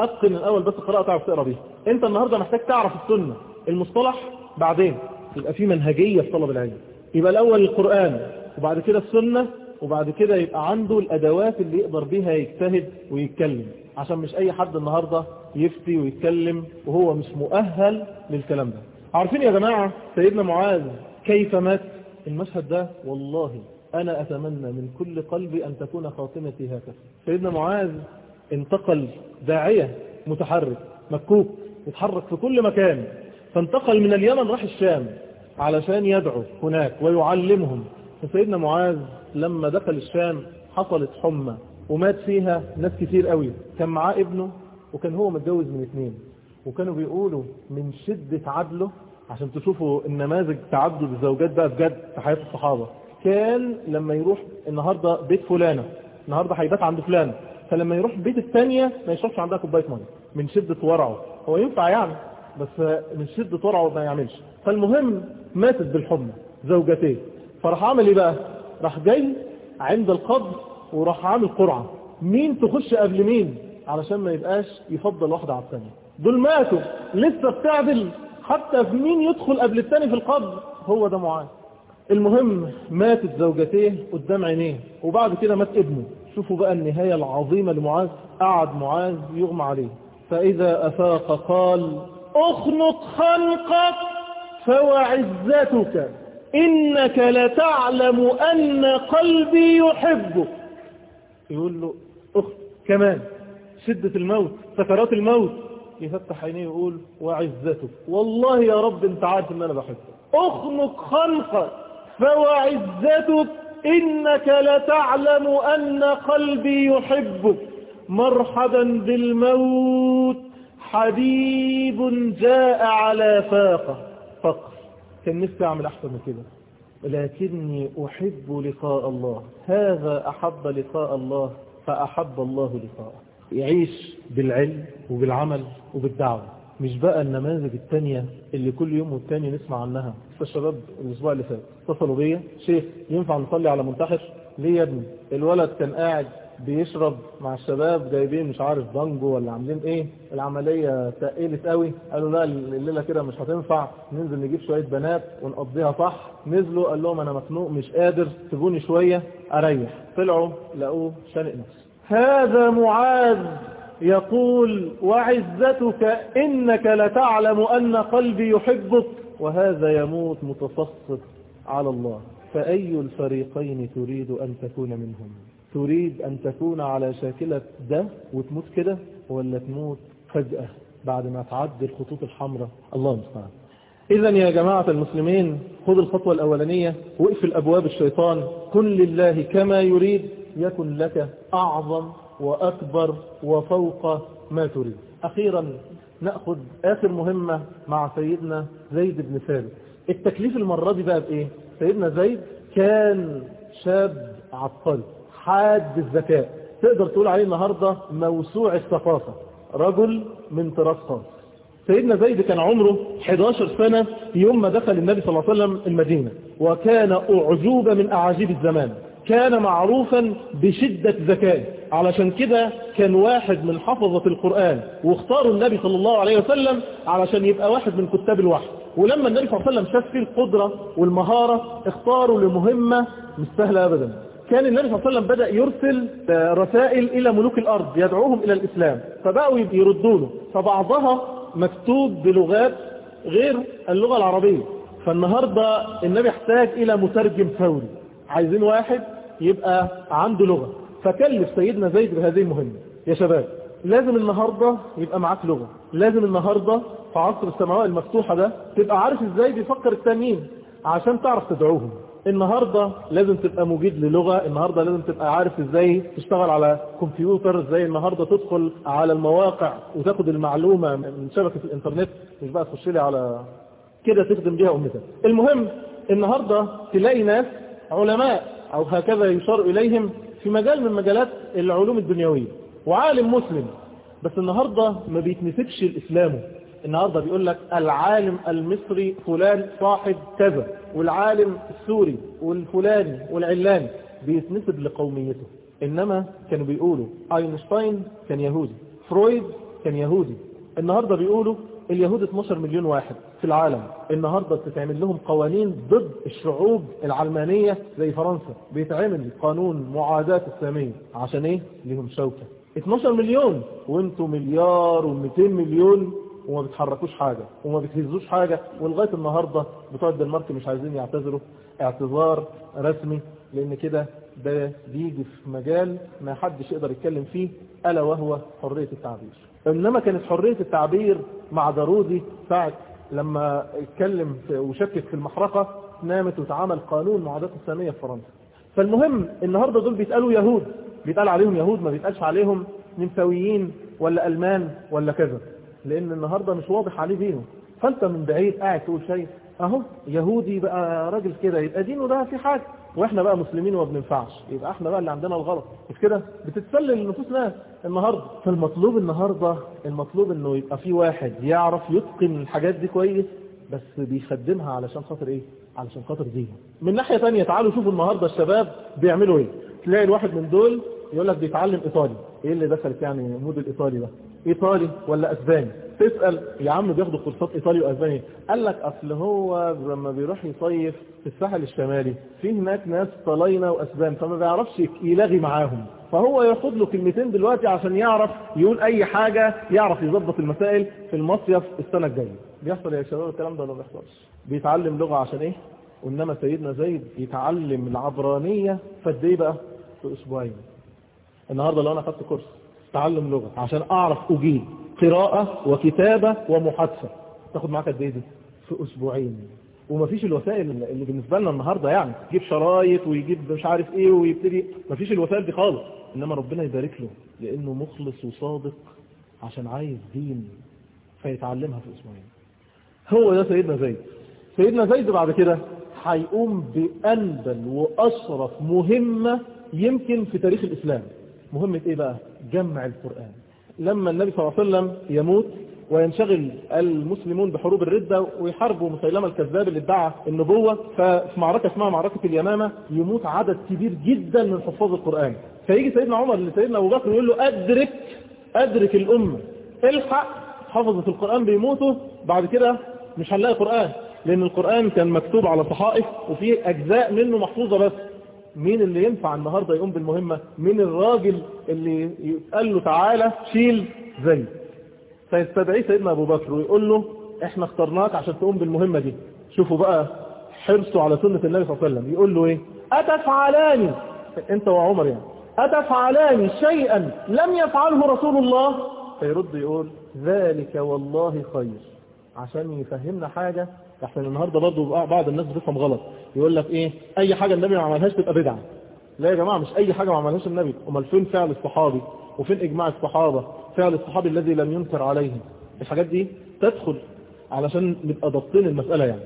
أتقن الأول بس القراءة تعرف تقرأ بيها. أنت النهاردة محتاج تعرف السنة. المصطلح بعدين. يبقى في منهجية في طلب العلم. يبقى الأول القرآن وبعد كده السنة وبعد كده يبقى عنده الأدوات اللي يقدر بيها يجتهد ويتكلم. عشان مش أي حد النهاردة يفتي ويتكلم وهو مش مؤهل للكلام ده. عارفين يا جماعة سيدنا معاذ كيف مات؟ المشهد ده والله أنا أتمنى من كل قلبي أن تكون خاتمتي هكذا. سيدنا معاذ انتقل داعية متحرك مكوك يتحرك في كل مكان فانتقل من اليمن راح الشام علشان يدعو هناك ويعلمهم. فسيدنا معاذ لما دخل الشام حصلت حمى ومات فيها ناس كتير قوي كان معاه ابنه وكان هو متجوز من اثنين وكانوا بيقولوا من شدة عدله عشان تشوفوا النماذج تعدد الزوجات بقى بجد في حياة الصحابة. كان لما يروح النهاردة بيت فلانة النهاردة هيبات عند فلانة. فلما يروح بيت الثانية ما يشربش عندها كوباية مية من شدة ورعه. هو ينفع يعني بس من شدة ورعه ما يعملش. فالمهم ماتت بالحمى زوجتين. فراح عمل إيه بقى؟ راح جاي عند القبر وراح عامل قرعة. مين تخش قبل مين؟ علشان ما يبقاش يفضل واحدة على الثانية دول ماتوا لسه بتعدل. حتى في مين يدخل قبل الثاني في القبر؟ هو ده معاذ. المهم ماتت زوجتيه قدام عينيه وبعد كده مات ابنه. شوفوا بقى النهاية العظيمة لمعاذ. قعد معاذ يغمى عليه. فإذا أفاق قال أخنق خنقك فوعزتك. إنك لتعلم أن قلبي يحبك. يقول له أخ كمان. شدة الموت سكرات الموت. يفتح عينيه ويقول وعزتك. والله يا رب انت عارف إن أنا بحبك. أخنق خلقك فوعزتك إنك لتعلم أن قلبي يحبك. مرحبا بالموت حبيب جاء على فاقة. فقر كان نفسي أعمل أحسن من كده. لكني أحب لقاء الله. هذا أحب لقاء الله فأحب الله لقاءه. يعيش بالعلم وبالعمل وبالدعوة. مش بقى النماذج التانية اللي كل يوم والتاني نسمع عنها. فالشباب الأسبوع اللي فات اتصلوا بيا. شيخ ينفع نصلي على منتحر؟ ليه يا ابني؟ الولد كان قاعد بيشرب مع الشباب جايبين مش عارف بانجو ولا عاملين إيه. العملية تقلت قوي. قالوا لا الليلة كده مش هتنفع. ننزل نجيب شوية بنات ونقضيها صح. نزلوا قال لهم أنا مخنوق مش قادر. سيبوني شوية أريح. طلعوا لقوه شانق نفسه. هذا معاذ يقول وعزتك إنك لتعلم أن قلبي يحبك وهذا يموت متسخط على الله. فأي الفريقين تريد أن تكون منهم؟ تريد أن تكون على شاكلة ده وتموت كده ولا تموت فجأة بعد ما تعدي الخطوط الحمراء؟ الله المستعان. إذا يا جماعة المسلمين خذ الخطوة الأولانية واقفل أبواب الشيطان. كن لله كما يريد. يكن لك أعظم وأكبر وفوق ما تريد. أخيرا نأخذ آخر مهمة مع سيدنا زيد بن ثابت. التكليف المرة دي بقى بإيه؟ سيدنا زيد كان شاب عبقري حاد الذكاء. تقدر تقول عليه النهاردة موسوع الثقافة رجل من طراز خاص. سيدنا زيد كان عمره 11 سنة يوم ما دخل النبي صلى الله عليه وسلم المدينة وكان أعجوب من أعاجيب الزمان. كان معروفا بشدة ذكائه علشان كده كان واحد من حفظة القرآن واختاروا النبي صلى الله عليه وسلم علشان يبقى واحد من كتاب الوحي. ولما النبي صلى الله عليه وسلم شاف فيه القدرة والمهارة اختاروا لمهمة مش سهلة أبدا. كان النبي صلى الله عليه وسلم بدأ يرسل رسائل إلى ملوك الأرض يدعوهم إلى الإسلام. فبقوا يردوا له فبعضها مكتوب بلغات غير اللغة العربية. فالنهاردة النبي احتاج إلى مترجم فوري. عايزين واحد يبقى عنده لغة. فكلف سيدنا زيد بهذه المهمة. يا شباب لازم النهاردة يبقى معاك لغة. لازم النهاردة في عصر السماوات المفتوحة ده تبقى عارف إزاي بيفكر التانيين عشان تعرف تدعوهم. النهاردة لازم تبقى مجيد للغة. النهاردة لازم تبقى عارف إزاي تشتغل على كمبيوتر إزاي النهاردة تدخل على المواقع وتاخد المعلومة من شبكة الانترنت. مش بقى تخش لي على كده تخدم بيها أمتك. المهم النهاردة تلاقي ناس علماء. أو هكذا يشار إليهم في مجال من مجالات العلوم الدنيوية. وعالم مسلم. بس النهاردة ما بيتنسبش الإسلام. النهاردة بيقول لك العالم المصري فلان صاحب كذا والعالم السوري والفلاني والعلاني بيتنسب لقوميته. إنما كانوا بيقولوا أينشتاين كان يهودي فرويد كان يهودي. النهاردة بيقولوا اليهود 12 مليون واحد في العالم. النهاردة بتتعمل لهم قوانين ضد الشعوب العلمانية زي فرنسا. بيتعمل قانون معاداة السامية عشان إيه؟ ليهم شوكة. 12 مليون. وانتوا مليار و200 مليون وما بتحركوش حاجة. وما بتهزوش حاجة. ولغاية النهاردة بتوع الدنمارك مش عايزين يعتذروا. اعتذار رسمي. لأن كده ده بيجي في مجال ما حدش يقدر يتكلم فيه. ألا وهو حرية التعبير. إنما كانت حرية التعبير مع دارودي ساعة لما اتكلم وشكك في المحرقة نامت وتعامل قانون معاداة السامية في فرنسا. فالمهم النهاردة دول بيتقالوا يهود. بيتقال عليهم يهود ما بيتقالش عليهم نمساويين ولا ألمان ولا كذا. لأن النهاردة مش واضح عليه دينه. فأنت من بعيد قاعد تقول شيء أهو يهودي بقى راجل كده يبقى دينه ده في حاجة. وإحنا بقى مسلمين وما بننفعش. يبقى إحنا بقى اللي عندنا الغلط. مش كده؟ بتتسلل النفوس ناس. النهارده. فالمطلوب النهارده المطلوب انه يبقى في واحد يعرف يتقن الحاجات دي كويس بس بيخدمها علشان خاطر إيه؟ علشان خاطر دينه. من ناحية ثانية تعالوا شوفوا النهارده الشباب بيعملوا إيه. تلاقي الواحد من دول يقول لك بيتعلم إيطالي. إيه اللي دخلت يعني مود الإيطالي ده؟ إيطالي ولا أسباني؟ تسأل يا عم بياخدوا كورسات إيطالي وأسباني. قال لك أصل هو لما بيروح يصيف في الساحل الشمالي في هناك ناس طلاينة وأسبان فما بيعرفش يلاغي معاهم. فهو ياخد له كلمتين دلوقتي عشان يعرف يقول أي حاجة يعرف يظبط المسائل في المصيف السنة الجاية. بيحصل يا شباب؟ الكلام ده ولا ما بيحصلش. بيتعلم لغة عشان إيه؟ وإنما سيدنا زيد يتعلم العبرانية فقد إيه بقى؟ في أسبوعين. النهاردة لو أنا خدت كورس تعلم لغة عشان أعرف أجيب. قراءة وكتابة ومحادثة. تاخد معاك قد إيه دي؟ في أسبوعين. ومفيش الوسائل اللي بالنسبة لنا النهاردة يعني. يجيب شرايط ويجيب مش عارف إيه ويبتدي. مفيش الوسائل دي خالص. إنما ربنا يبارك له لأنه مخلص وصادق عشان عايز دين فيتعلمها في أسبوعين. هو ده سيدنا زيد. سيدنا زيد بعد كده هيقوم بأنبل وأشرف مهمة يمكن في تاريخ الإسلام. مهمة إيه بقى؟ جمع القرآن. لما النبي صلى الله عليه وسلم يموت وينشغل المسلمون بحروب الردة ويحاربوا مسيلمة الكذاب اللي ادعى النبوة ففي معركة اسمها معركة اليمامة يموت عدد كبير جدا من حفاظ القرآن. فيجي سيدنا عمر لسيدنا أبو بكر يقول له أدرك أدرك الأمة. الحق. حفظة القرآن بيموتوا. بعد كده مش هنلاقي قرآن لأن القرآن كان مكتوب على صحائف وفي أجزاء منه محفوظة بس. مين اللي ينفع النهاردة يقوم بالمهمة؟ مين الراجل اللي يقال له تعالى شيل زي. فيستدعيه سيدنا أبو بكر ويقول له إحنا اخترناك عشان تقوم بالمهمة دي. شوفوا بقى حرصه على سنة النبي صلى الله عليه وسلم. يقول له إيه؟ أتفعلان؟ أنت وعمر يعني. أتفعلان شيئا لم يفعله رسول الله؟ فيرد يقول ذلك والله خير. عشان يفهمنا حاجة إحنا النهاردة برضو بعض الناس بتفهم غلط. يقول لك إيه؟ أي حاجة النبي ما عملهاش تبقى بدعة. لا يا جماعة مش أي حاجة ما عملهاش النبي. أمال فين فعل الصحابي؟ وفين إجماع الصحابة؟ فعل الصحابي الذي لم ينكر عليه الحاجات دي تدخل علشان نبقى ضبطين المسألة يعني.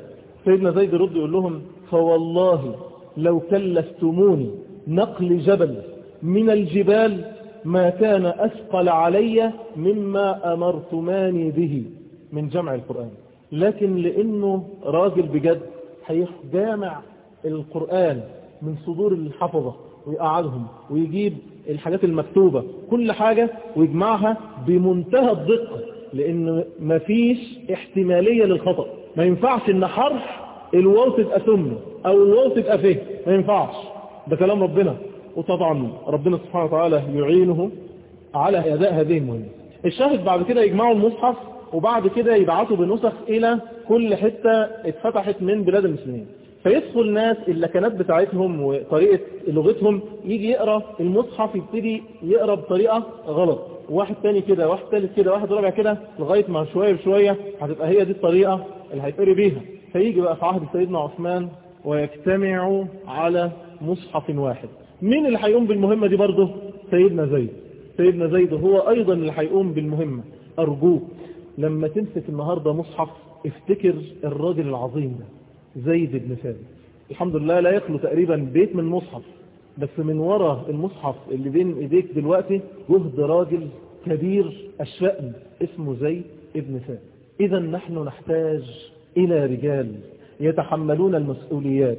سيدنا زيد يرد يقول لهم فوالله لو كلفتموني نقل جبل من الجبال ما كان أثقل علي مما أمرتماني به. من جمع القرآن. لكن لأنه راجل بجد هيجامع القرآن من صدور الحفظة. ويقعدهم ويجيب الحاجات المكتوبة كل حاجة ويجمعها بمنتهى الدقة لأن مفيش احتمالية للخطأ. ما ينفعش إن حرف الواو تبقى ثم أو الواو تبقى فيه ما ينفعش. ده كلام ربنا. وطبعا ربنا سبحانه وتعالى يعينه على أداء هذه المهمة. الشاهد بعد كده يجمعوا المصحف وبعد كده يبعثوا بنسخ إلى كل حتة اتفتحت من بلاد المسلمين. فيدخل ناس اللكنات بتاعتهم وطريقة لغتهم يجي يقرأ المصحف يبتدي يقرأ بطريقة غلط. واحد تاني كده واحد تالت كده واحد رابع كده لغاية ما شوية بشوية هتبقى هي دي الطريقة اللي هيتقري بيها. فيجي بقى في عهد سيدنا عثمان ويجتمعوا على مصحف واحد. مين اللي هيقوم بالمهمة دي برضه؟ سيدنا زيد. سيدنا زيد هو أيضا اللي هيقوم بالمهمة. أرجوك لما تمسك النهاردة مصحف افتكر الراجل العظيم ده. زيد بن ثابت. الحمد لله لا يخلو تقريبا بيت من مصحف بس من وراء المصحف اللي بين ايديك دلوقتي جهد راجل كبير الشأن اسمه زيد ابن ثابت. اذا نحن نحتاج إلى رجال يتحملون المسؤوليات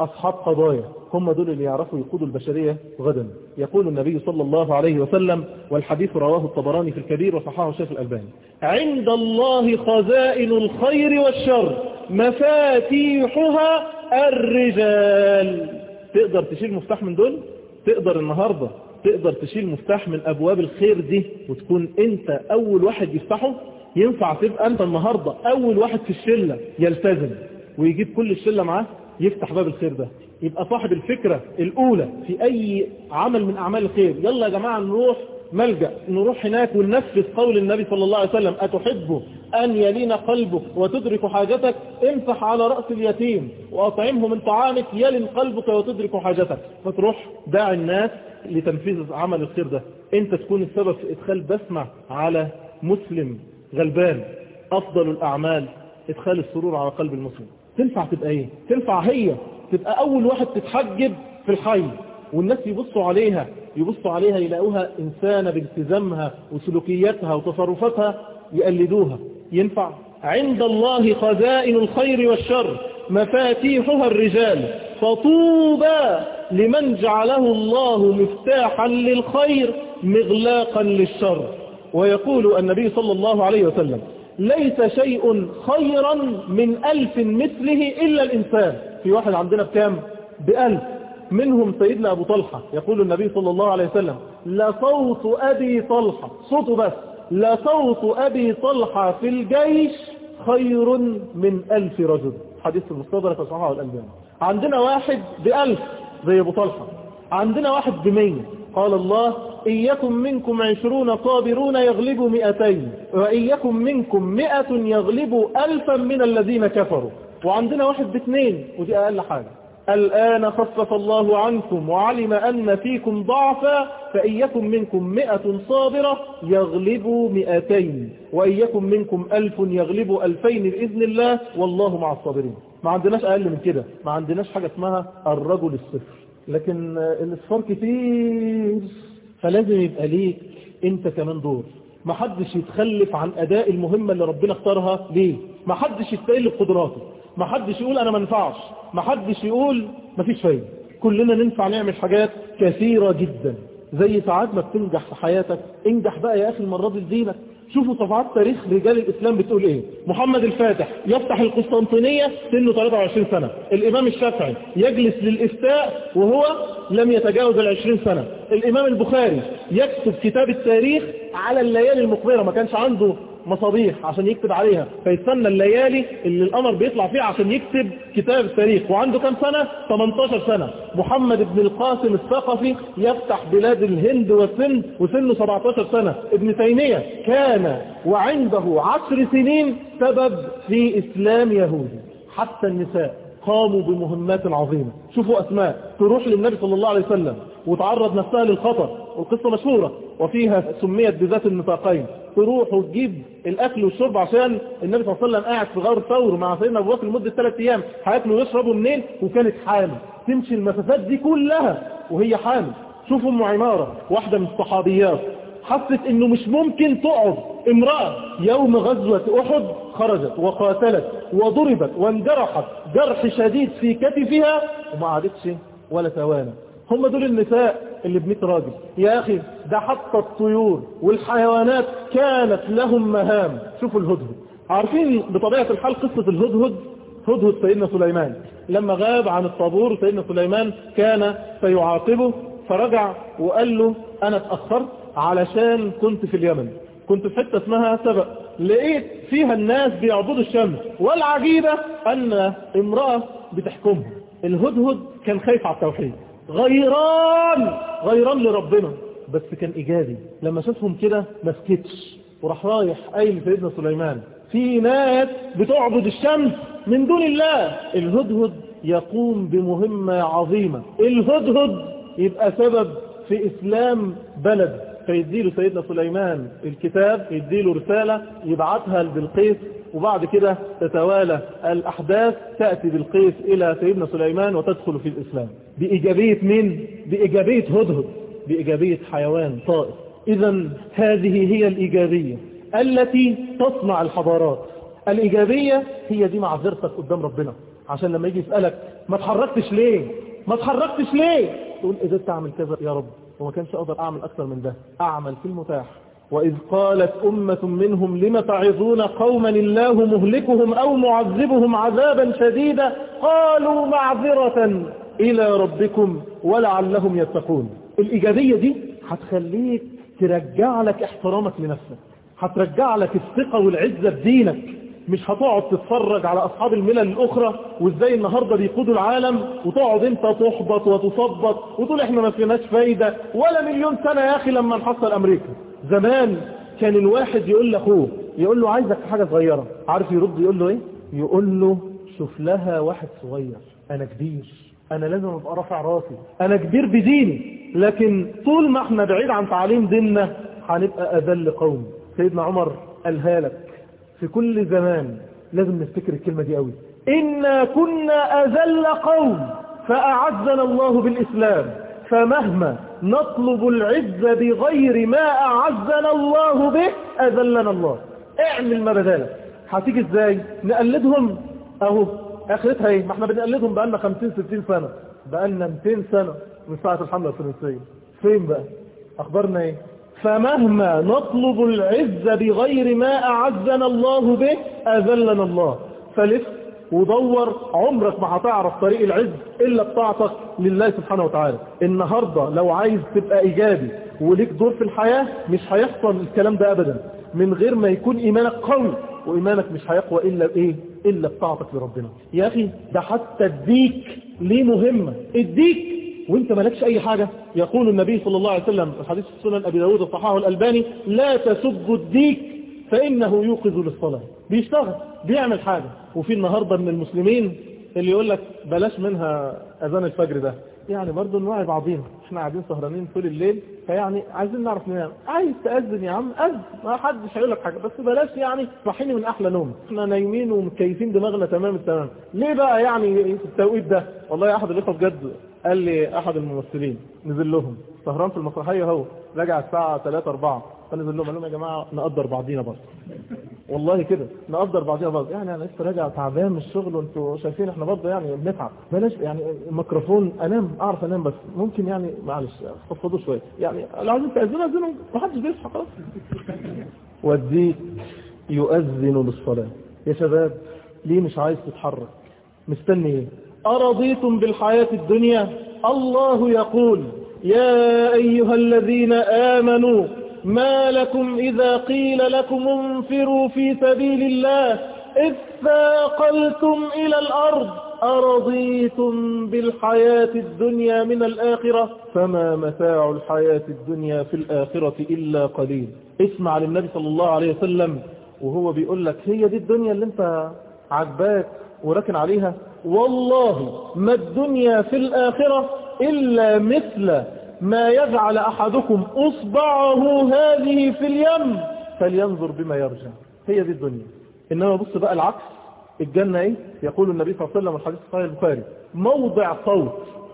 أصحاب قضايا هم دول اللي يعرفوا يقودوا البشرية غدا. يقول النبي صلى الله عليه وسلم والحديث رواه الطبراني في الكبير وصححه الشيخ الألباني عند الله خزائن الخير والشر. مفاتيحها الرجال. تقدر تشيل مفتاح من دول؟ تقدر النهاردة تقدر تشيل مفتاح من أبواب الخير دي وتكون أنت أول واحد يفتحه؟ ينفع تبقى أنت النهاردة أول واحد في الشلة يلتزم ويجيب كل الشلة معاه؟ يفتح باب الخير ده. يبقى صاحب الفكرة الأولى في أي عمل من أعمال الخير. يلا يا جماعة نروح ملجأ نروح هناك وننفذ قول النبي صلى الله عليه وسلم أتحب أن يلين قلبك وتدرك حاجتك امسح على رأس اليتيم وأطعمه من طعامك يلن قلبك وتدرك حاجتك. فتروح داعي الناس لتنفيذ عمل الخير ده. انت تكون السبب في إدخال بسمة على مسلم غلبان. أفضل الأعمال إدخال السرور على قلب المسلم. تنفع تبقى إيه؟ تنفع هي. تبقى أول واحد تتحجب في الحي. والناس يبصوا عليها يبصوا عليها يلاقوها إنسانة بالتزامها وسلوكياتها وتصرفاتها يقلدوها. ينفع. عند الله خزائن الخير والشر مفاتيحها الرجال. فطوبى لمن جعله الله مفتاحا للخير مغلاقا للشر. ويقول النبي صلى الله عليه وسلم ليس شيء خيرا من ألف مثله إلا الإنسان. في واحد عندنا بكام؟ بألف. منهم سيدنا أبو طلحة. يقول النبي صلى الله عليه وسلم لصوت أبي طلحة. صوته بس. لصوت أبي طلحة في الجيش خير من ألف رجل. حديث المستدرك وصححه الألباني عندنا واحد بألف زي أبو طلحة عندنا واحد بمية. قال الله إن يكن منكم عشرون صابرون يغلبوا مئتين وإن يكن منكم مئة يغلبوا ألفا من الذين كفروا وعندنا واحد باثنين ودي أقل حاجة. الآن خفف الله عنكم وعلم أن فيكم ضعفا فإن يكن منكم مئة صابرة يغلبوا مئتين وإن يكن منكم ألف يغلبوا ألفين بإذن الله والله مع الصابرين. ما عندناش أقل من كده. ما عندناش حاجة اسمها الرجل الصفر. لكن الإصفار كتير. فلازم يبقى ليك أنت كمان دور. ما حدش يتخلف عن أداء المهمة اللي ربنا اختارها. ليه؟ ما حدش يستقل بقدراته. ما حدش يقول أنا ما نفعش ما حدش يقول ما فيش فايدة. كلنا ننفع نعمل حاجات كثيرة جدا. زي ساعات ما بتنجح في حياتك. انجح بقى يا أخي المرة دي لدينك شوفوا صفحات تاريخ رجال الإسلام بتقول إيه. محمد الفاتح يفتح القسطنطينية سنه 23 سنة. الإمام الشافعي يجلس للإفتاء وهو لم يتجاوز العشرين سنة. الإمام البخاري يكتب كتاب التاريخ على الليالي المقبرة ما كانش عنده مصابيح عشان يكتب عليها. فيستنى الليالي اللي القمر بيطلع فيها عشان يكتب كتاب التاريخ وعنده كم سنة؟ 18 سنة. محمد بن القاسم الثقفي يفتح بلاد الهند والسند وسنه 17 سنة. ابن تيمية كان وعنده عشر سنين سبب في إسلام يهودي حتى النساء. قاموا بمهمات عظيمة. شوفوا أسماء. تروح للنبي صلى الله عليه وسلم وتعرض نفسها للخطر. والقصة مشهورة. وفيها سميت بذات النطاقين تروح وتجيب الأكل والشرب عشان النبي صلى الله عليه وسلم قاعد في غار ثور مع سيدنا أبو بكر لمدة ثلاث أيام. هياكلوا ويشربوا منين؟ وكانت حامل. تمشي المسافات دي كلها وهي حامل. شوفوا أم عمارة واحدة من الصحابيات. حست إنه مش ممكن تقعد. امرأة يوم غزوة أحد خرجت وقاتلت وضربت وانجرحت جرح شديد في كتفها وما عادتش ولا ثواني. هم دول النساء اللي بمئة راجل. يا أخي ده حتى الطيور والحيوانات كانت لهم مهام. شوفوا الهدهد. عارفين بطبيعة الحال قصة الهدهد؟ هدهد سيدنا سليمان. لما غاب عن الطابور سيدنا سليمان كان سيعاقبه فرجع وقال له أنا اتأخرت. علشان كنت في اليمن. كنت في حتة اسمها سبأ. لقيت فيها الناس بيعبدوا الشمس. والعجيبة أن امرأة بتحكمهم الهدهد كان خايف على التوحيد. غيران! غيران لربنا. بس كان إيجابي. لما شافهم كده ما سكتش. وراح رايح قايل سيدنا سليمان في ناس بتعبد الشمس من دون الله. الهدهد يقوم بمهمة عظيمة. الهدهد يبقى سبب في إسلام بلد. فيديله سيدنا سليمان الكتاب يديله رسالة يبعتها لبلقيس وبعد كده تتوالى الأحداث تأتي بالقيس إلى سيدنا سليمان وتدخل في الإسلام. بإيجابية من؟ بإيجابية هدهد بإيجابية حيوان طائر. إذا هذه هي الإيجابية التي تصنع الحضارات. الإيجابية هي دي معذرتك قدام ربنا. عشان لما يجي يسألك ما تحركتش ليه؟ ما تحركتش ليه؟ تقول قدرت أعمل كذا يا رب؟ وما كانش أقدر أعمل أكثر من ده أعمل في المتاح. وإذ قالت أمة منهم لم تعظون قوما الله مهلكهم أو معذبهم عذابا شديدا؟ قالوا معذرة إلى ربكم ولعلهم يتقون. الإيجابية دي هتخليك ترجع لك احترامك لنفسك هترجع لك الثقة والعزة بدينك مش هتقعد تتفرج على أصحاب الملل الأخرى وإزاي النهاردة بيقودوا العالم وتقعد أنت تحبط وتصبط وتقول إحنا ما فيناش فايدة ولا مليون سنة يا أخي لما نحصل أمريكا. زمان كان الواحد يقول لأخوه يقول له عايزك حاجة صغيرة. عارف يرد يقول له إيه؟ يقول له شوف لها واحد صغير. أنا كبير. أنا لازم أبقى رافع راسي. أنا كبير بديني. لكن طول ما إحنا بعيد عن تعليم ديننا هنبقى أذل قوم. سيدنا عمر قالها لك. في كل زمان لازم نفتكر الكلمة دي قوي. إنا كنا أذل قوم فأعزنا الله بالإسلام فمهما نطلب العز بغير ما أعزنا الله به أذلنا الله. اعمل ما بدالك. هتيجي إزاي؟ نقلدهم. أهو آخرتها إيه؟ ما إحنا بنقلدهم بقالنا 50 60 سنة. بقالنا 200 سنة من ساعة الحملة الفرنسية فين بقى؟ أخبارنا إيه؟ فمهما نطلب العز بغير ما أعزنا الله به أذلنا الله. فلف ودور عمرك ما هتعرف طريق العز إلا بطاعتك لله سبحانه وتعالى. النهاردة لو عايز تبقى إيجابي وليك دور في الحياة مش هيحصل الكلام ده أبدا. من غير ما يكون إيمانك قوي وإيمانك مش هيقوى إلا بإيه إلا بطاعتك لربنا. يا أخي ده حتى الديك ليه مهمة؟ الديك وانت مالكش أي حاجة. يقول النبي صلى الله عليه وسلم في حديث سنن أبي داود الصحاح الألباني لا تسبوا الديك فإنه يوقظ للصلاة. بيشتغل بيعمل حاجة. وفي النهاردة من المسلمين اللي يقول لك بلاش منها أذان الفجر ده. يعني برضه نوعي بعضينا إحنا قاعدين سهرانين طول الليل فيعني عايزين نعرف ننام عايز تأذن يا عم أذن ما حدش هيقول لك حاجة بس بلاش يعني صحيني من أحلى نوم. إحنا نايمين ومكيفين دماغنا تمام التمام. ليه بقى يعني التوقيت ده؟ والله أحد الإخوة بجد قال لي أحد الممثلين نزل لهم. سهران في المسرحية هو. رجع الساعة 3 4 فنزل لهم قال لهم يا جماعة نقدر بعضينا برضه. والله كده نقدر بعضنا بعض يعني أنا لسه راجع تعبان من الشغل وأنتوا شايفين إحنا برضه يعني بنتعب. بلاش يعني الميكروفون أنام أعرف أنام بس. ممكن يعني معلش خفضوا شوية. يعني لو عايزين تاذنوا اذنوا ما حدش بيصحى خلاص. وديك يؤذن للصلاة. يا شباب ليه مش عايز تتحرك؟ مستني إيه؟ أرضيتم بالحياة الدنيا؟ الله يقول يا أيها الذين آمنوا ما لكم إذا قيل لكم انفروا في سبيل الله إذ ثاقلتم إلى الأرض أرضيتم بالحياة الدنيا من الآخرة؟ فما متاع الحياة الدنيا في الآخرة إلا قليل. اسمع للنبي صلى الله عليه وسلم وهو بيقول لك هي دي الدنيا اللي انت عجباك وراكن عليها؟ والله ما الدنيا في الآخرة إلا مثل ما يجعل أحدكم أصبعه هذه في اليم فلينظر بما يرجع هي دي الدنيا. إنما بص بقى العكس. الجنة إيه؟ يقول النبي صلى الله عليه وسلم الحديث الصحيح البخاري. موضع صوت.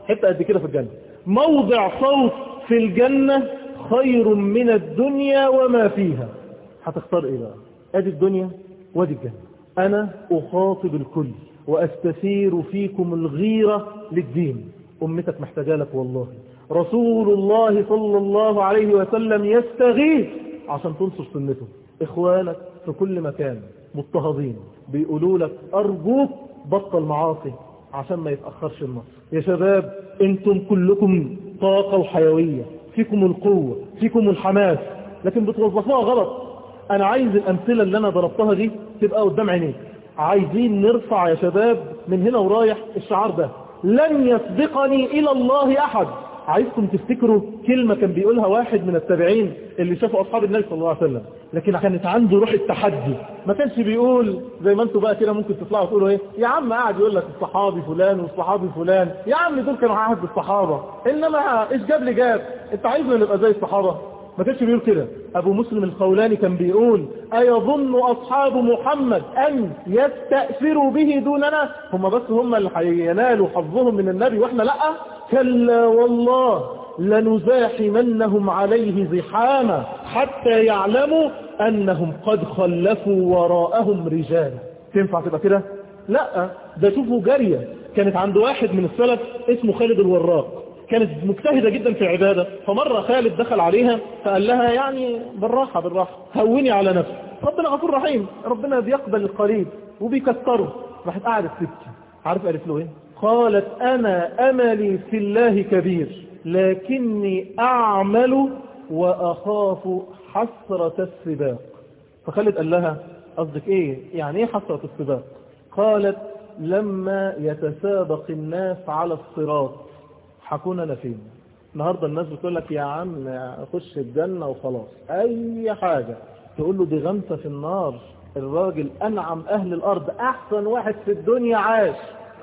حتى قد كده في الجنة. موضع صوت في الجنة خير من الدنيا وما فيها. هتختار إيه بقى؟ أدي الدنيا وأدي الجنة. أنا أخاطب الكل. وأستثير فيكم الغيرة للدين. أمتك محتاجة لك والله. رسول الله صلى الله عليه وسلم يستغيث عشان تنصر سنته. إخوانك في كل مكان مضطهدين. بيقولوا لك أرجوك بطل معاصي عشان ما يتأخرش النصر. يا شباب أنتم كلكم طاقة وحيوية. فيكم القوة فيكم الحماس. لكن بتوظفوها غلط. أنا عايز الأمثلة اللي أنا ضربتها دي تبقى قدام عينيك. عايزين نرفع يا شباب من هنا ورايح الشعار ده. لن يسبقني إلى الله أحد. عايزكم تفتكروا كلمة كان بيقولها واحد من التابعين اللي شافوا أصحاب النبي صلى الله عليه وسلم. لكن كانت عنده روح التحدي. ما كانش بيقول زي ما أنتوا بقى كده ممكن تطلعوا تقولوا إيه؟ يا عم قاعد يقول لك الصحابي فلان والصحابي فلان. يا عم دول كانوا عهد الصحابة إنما إيش جاب لي جاب؟ أنت عايزنا نبقى زي الصحابة؟ ما كانش بيقول كده. أبو مسلم الخولاني كان بيقول أيظن أصحاب محمد أن يستأثروا به دوننا؟ هم بس هم اللي هينالوا حظهم من النبي وإحنا لأ. كلا والله لنزاحمنهم عليه زحاما حتى يعلموا أنهم قد خلفوا وراءهم رجالا. تنفع تبقى كده؟ لأ. ده شوفوا جارية كانت عند واحد من السلف اسمه خالد الوراق. كانت مجتهدة جدا في العبادة فمرة خالد دخل عليها فقال لها يعني بالراحة بالراحة هوني على نفسك. ربنا غفور رحيم ربنا بيقبل القريب وبيكسره. راحت قاعدة تبكي عارف قالت له إيه؟ قالت أنا أملي في الله كبير لكني أعمل وأخاف حسرة السباق. فخالد قال لها قصدك إيه؟ يعني إيه حسرة السباق؟ قالت لما يتسابق الناس على الصراط. حكون فين النهاردة الناس بتقول لك يا عم خش الجنة وخلاص. أي حاجة. تقول له دي غمسة في النار. الراجل أنعم أهل الأرض. أحسن واحد في الدنيا عاش.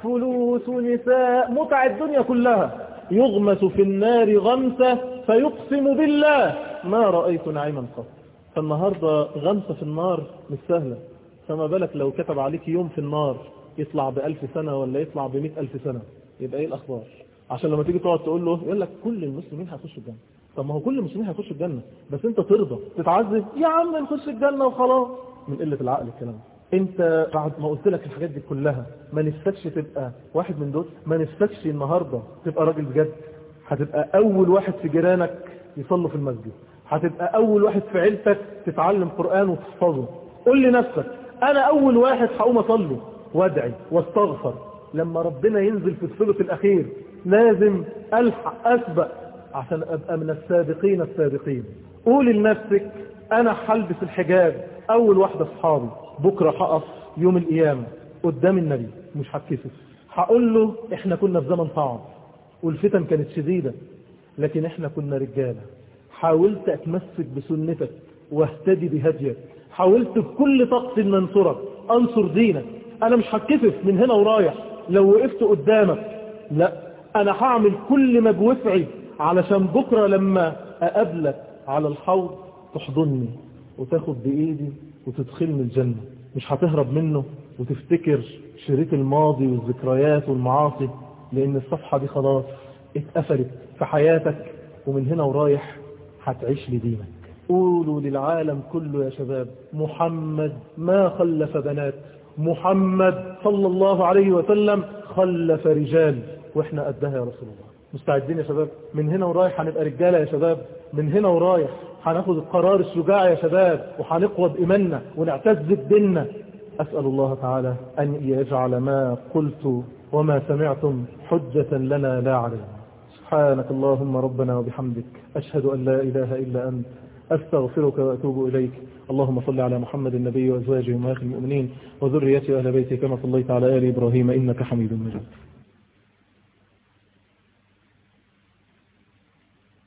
فلوس ونساء. متع الدنيا كلها. يغمس في النار غمسة فيقسم بالله. ما رأيت نعيما قط. فالنهاردة غمسة في النار مش سهلة. فما بالك لو كتب عليك يوم في النار يطلع بألف سنة ولا يطلع بمئة ألف سنة؟ يبقى إيه الأخبار؟ عشان لما تيجي تقعد تقول له يقول لك كل المسلمين هيخشوا الجنة. طب ما هو كل المسلمين هيخشوا الجنة بس انت ترضى تتعذب. يا عم نخش الجنة وخلاص. من قلة العقل الكلام انت بعد ما قلت لك الحاجات دي كلها ما نفسكش تبقى واحد من دول؟ ما نفسكش النهاردة تبقى راجل بجد؟ هتبقى أول واحد في جيرانك يصلوا في المسجد. هتبقى أول واحد في عيلتك تتعلم قرآن وتحفظه. قول لنفسك أنا أول واحد هقوم أصلي وأدعي وأستغفر. لما ربنا ينزل في الثلث الأخير لازم ألحق أسبق عشان أبقى من السابقين السابقين. قول لنفسك أنا هلبس الحجاب. أول واحدة أصحابي بكرة هقف يوم القيامة قدام النبي مش هتكسف. هقول له إحنا كنا في زمن صعب والفتن كانت شديدة لكن إحنا كنا رجالة. حاولت أتمسك بسنتك واهتدي بهديك. حاولت بكل طاقتي ان انصرك أنصر دينك. أنا مش هتكسف من هنا ورايح. لو وقفت قدامك لأ أنا هعمل كل ما بوسعي علشان بكرة لما أقابلك على الحوض تحضني وتاخد بإيدي وتدخلني الجنة. مش هتهرب منه وتفتكر شريط الماضي والذكريات والمعاصي لأن الصفحة دي خلاص اتقفلت في حياتك ومن هنا ورايح هتعيش لدينك. قولوا للعالم كله يا شباب محمد ما خلف بنات محمد صلى الله عليه وسلم خلف رجال. وإحنا قدها يا رسول الله. مستعدين يا شباب؟ من هنا ورايح هنبقى رجالة يا شباب. من هنا ورايح هناخد القرار الشجاع يا شباب وهنقوى بإيماننا ونعتز بديننا. أسأل الله تعالى أن يجعل ما قلت وما سمعتم حجة لنا لا علينا. سبحانك اللهم ربنا وبحمدك. أشهد أن لا إله إلا أنت. أستغفرك وأتوب إليك. اللهم صل على محمد النبي وأزواجه وأمهات المؤمنين وذريته وأهل بيته كما صليت على آل إبراهيم إنك حميد مجيد.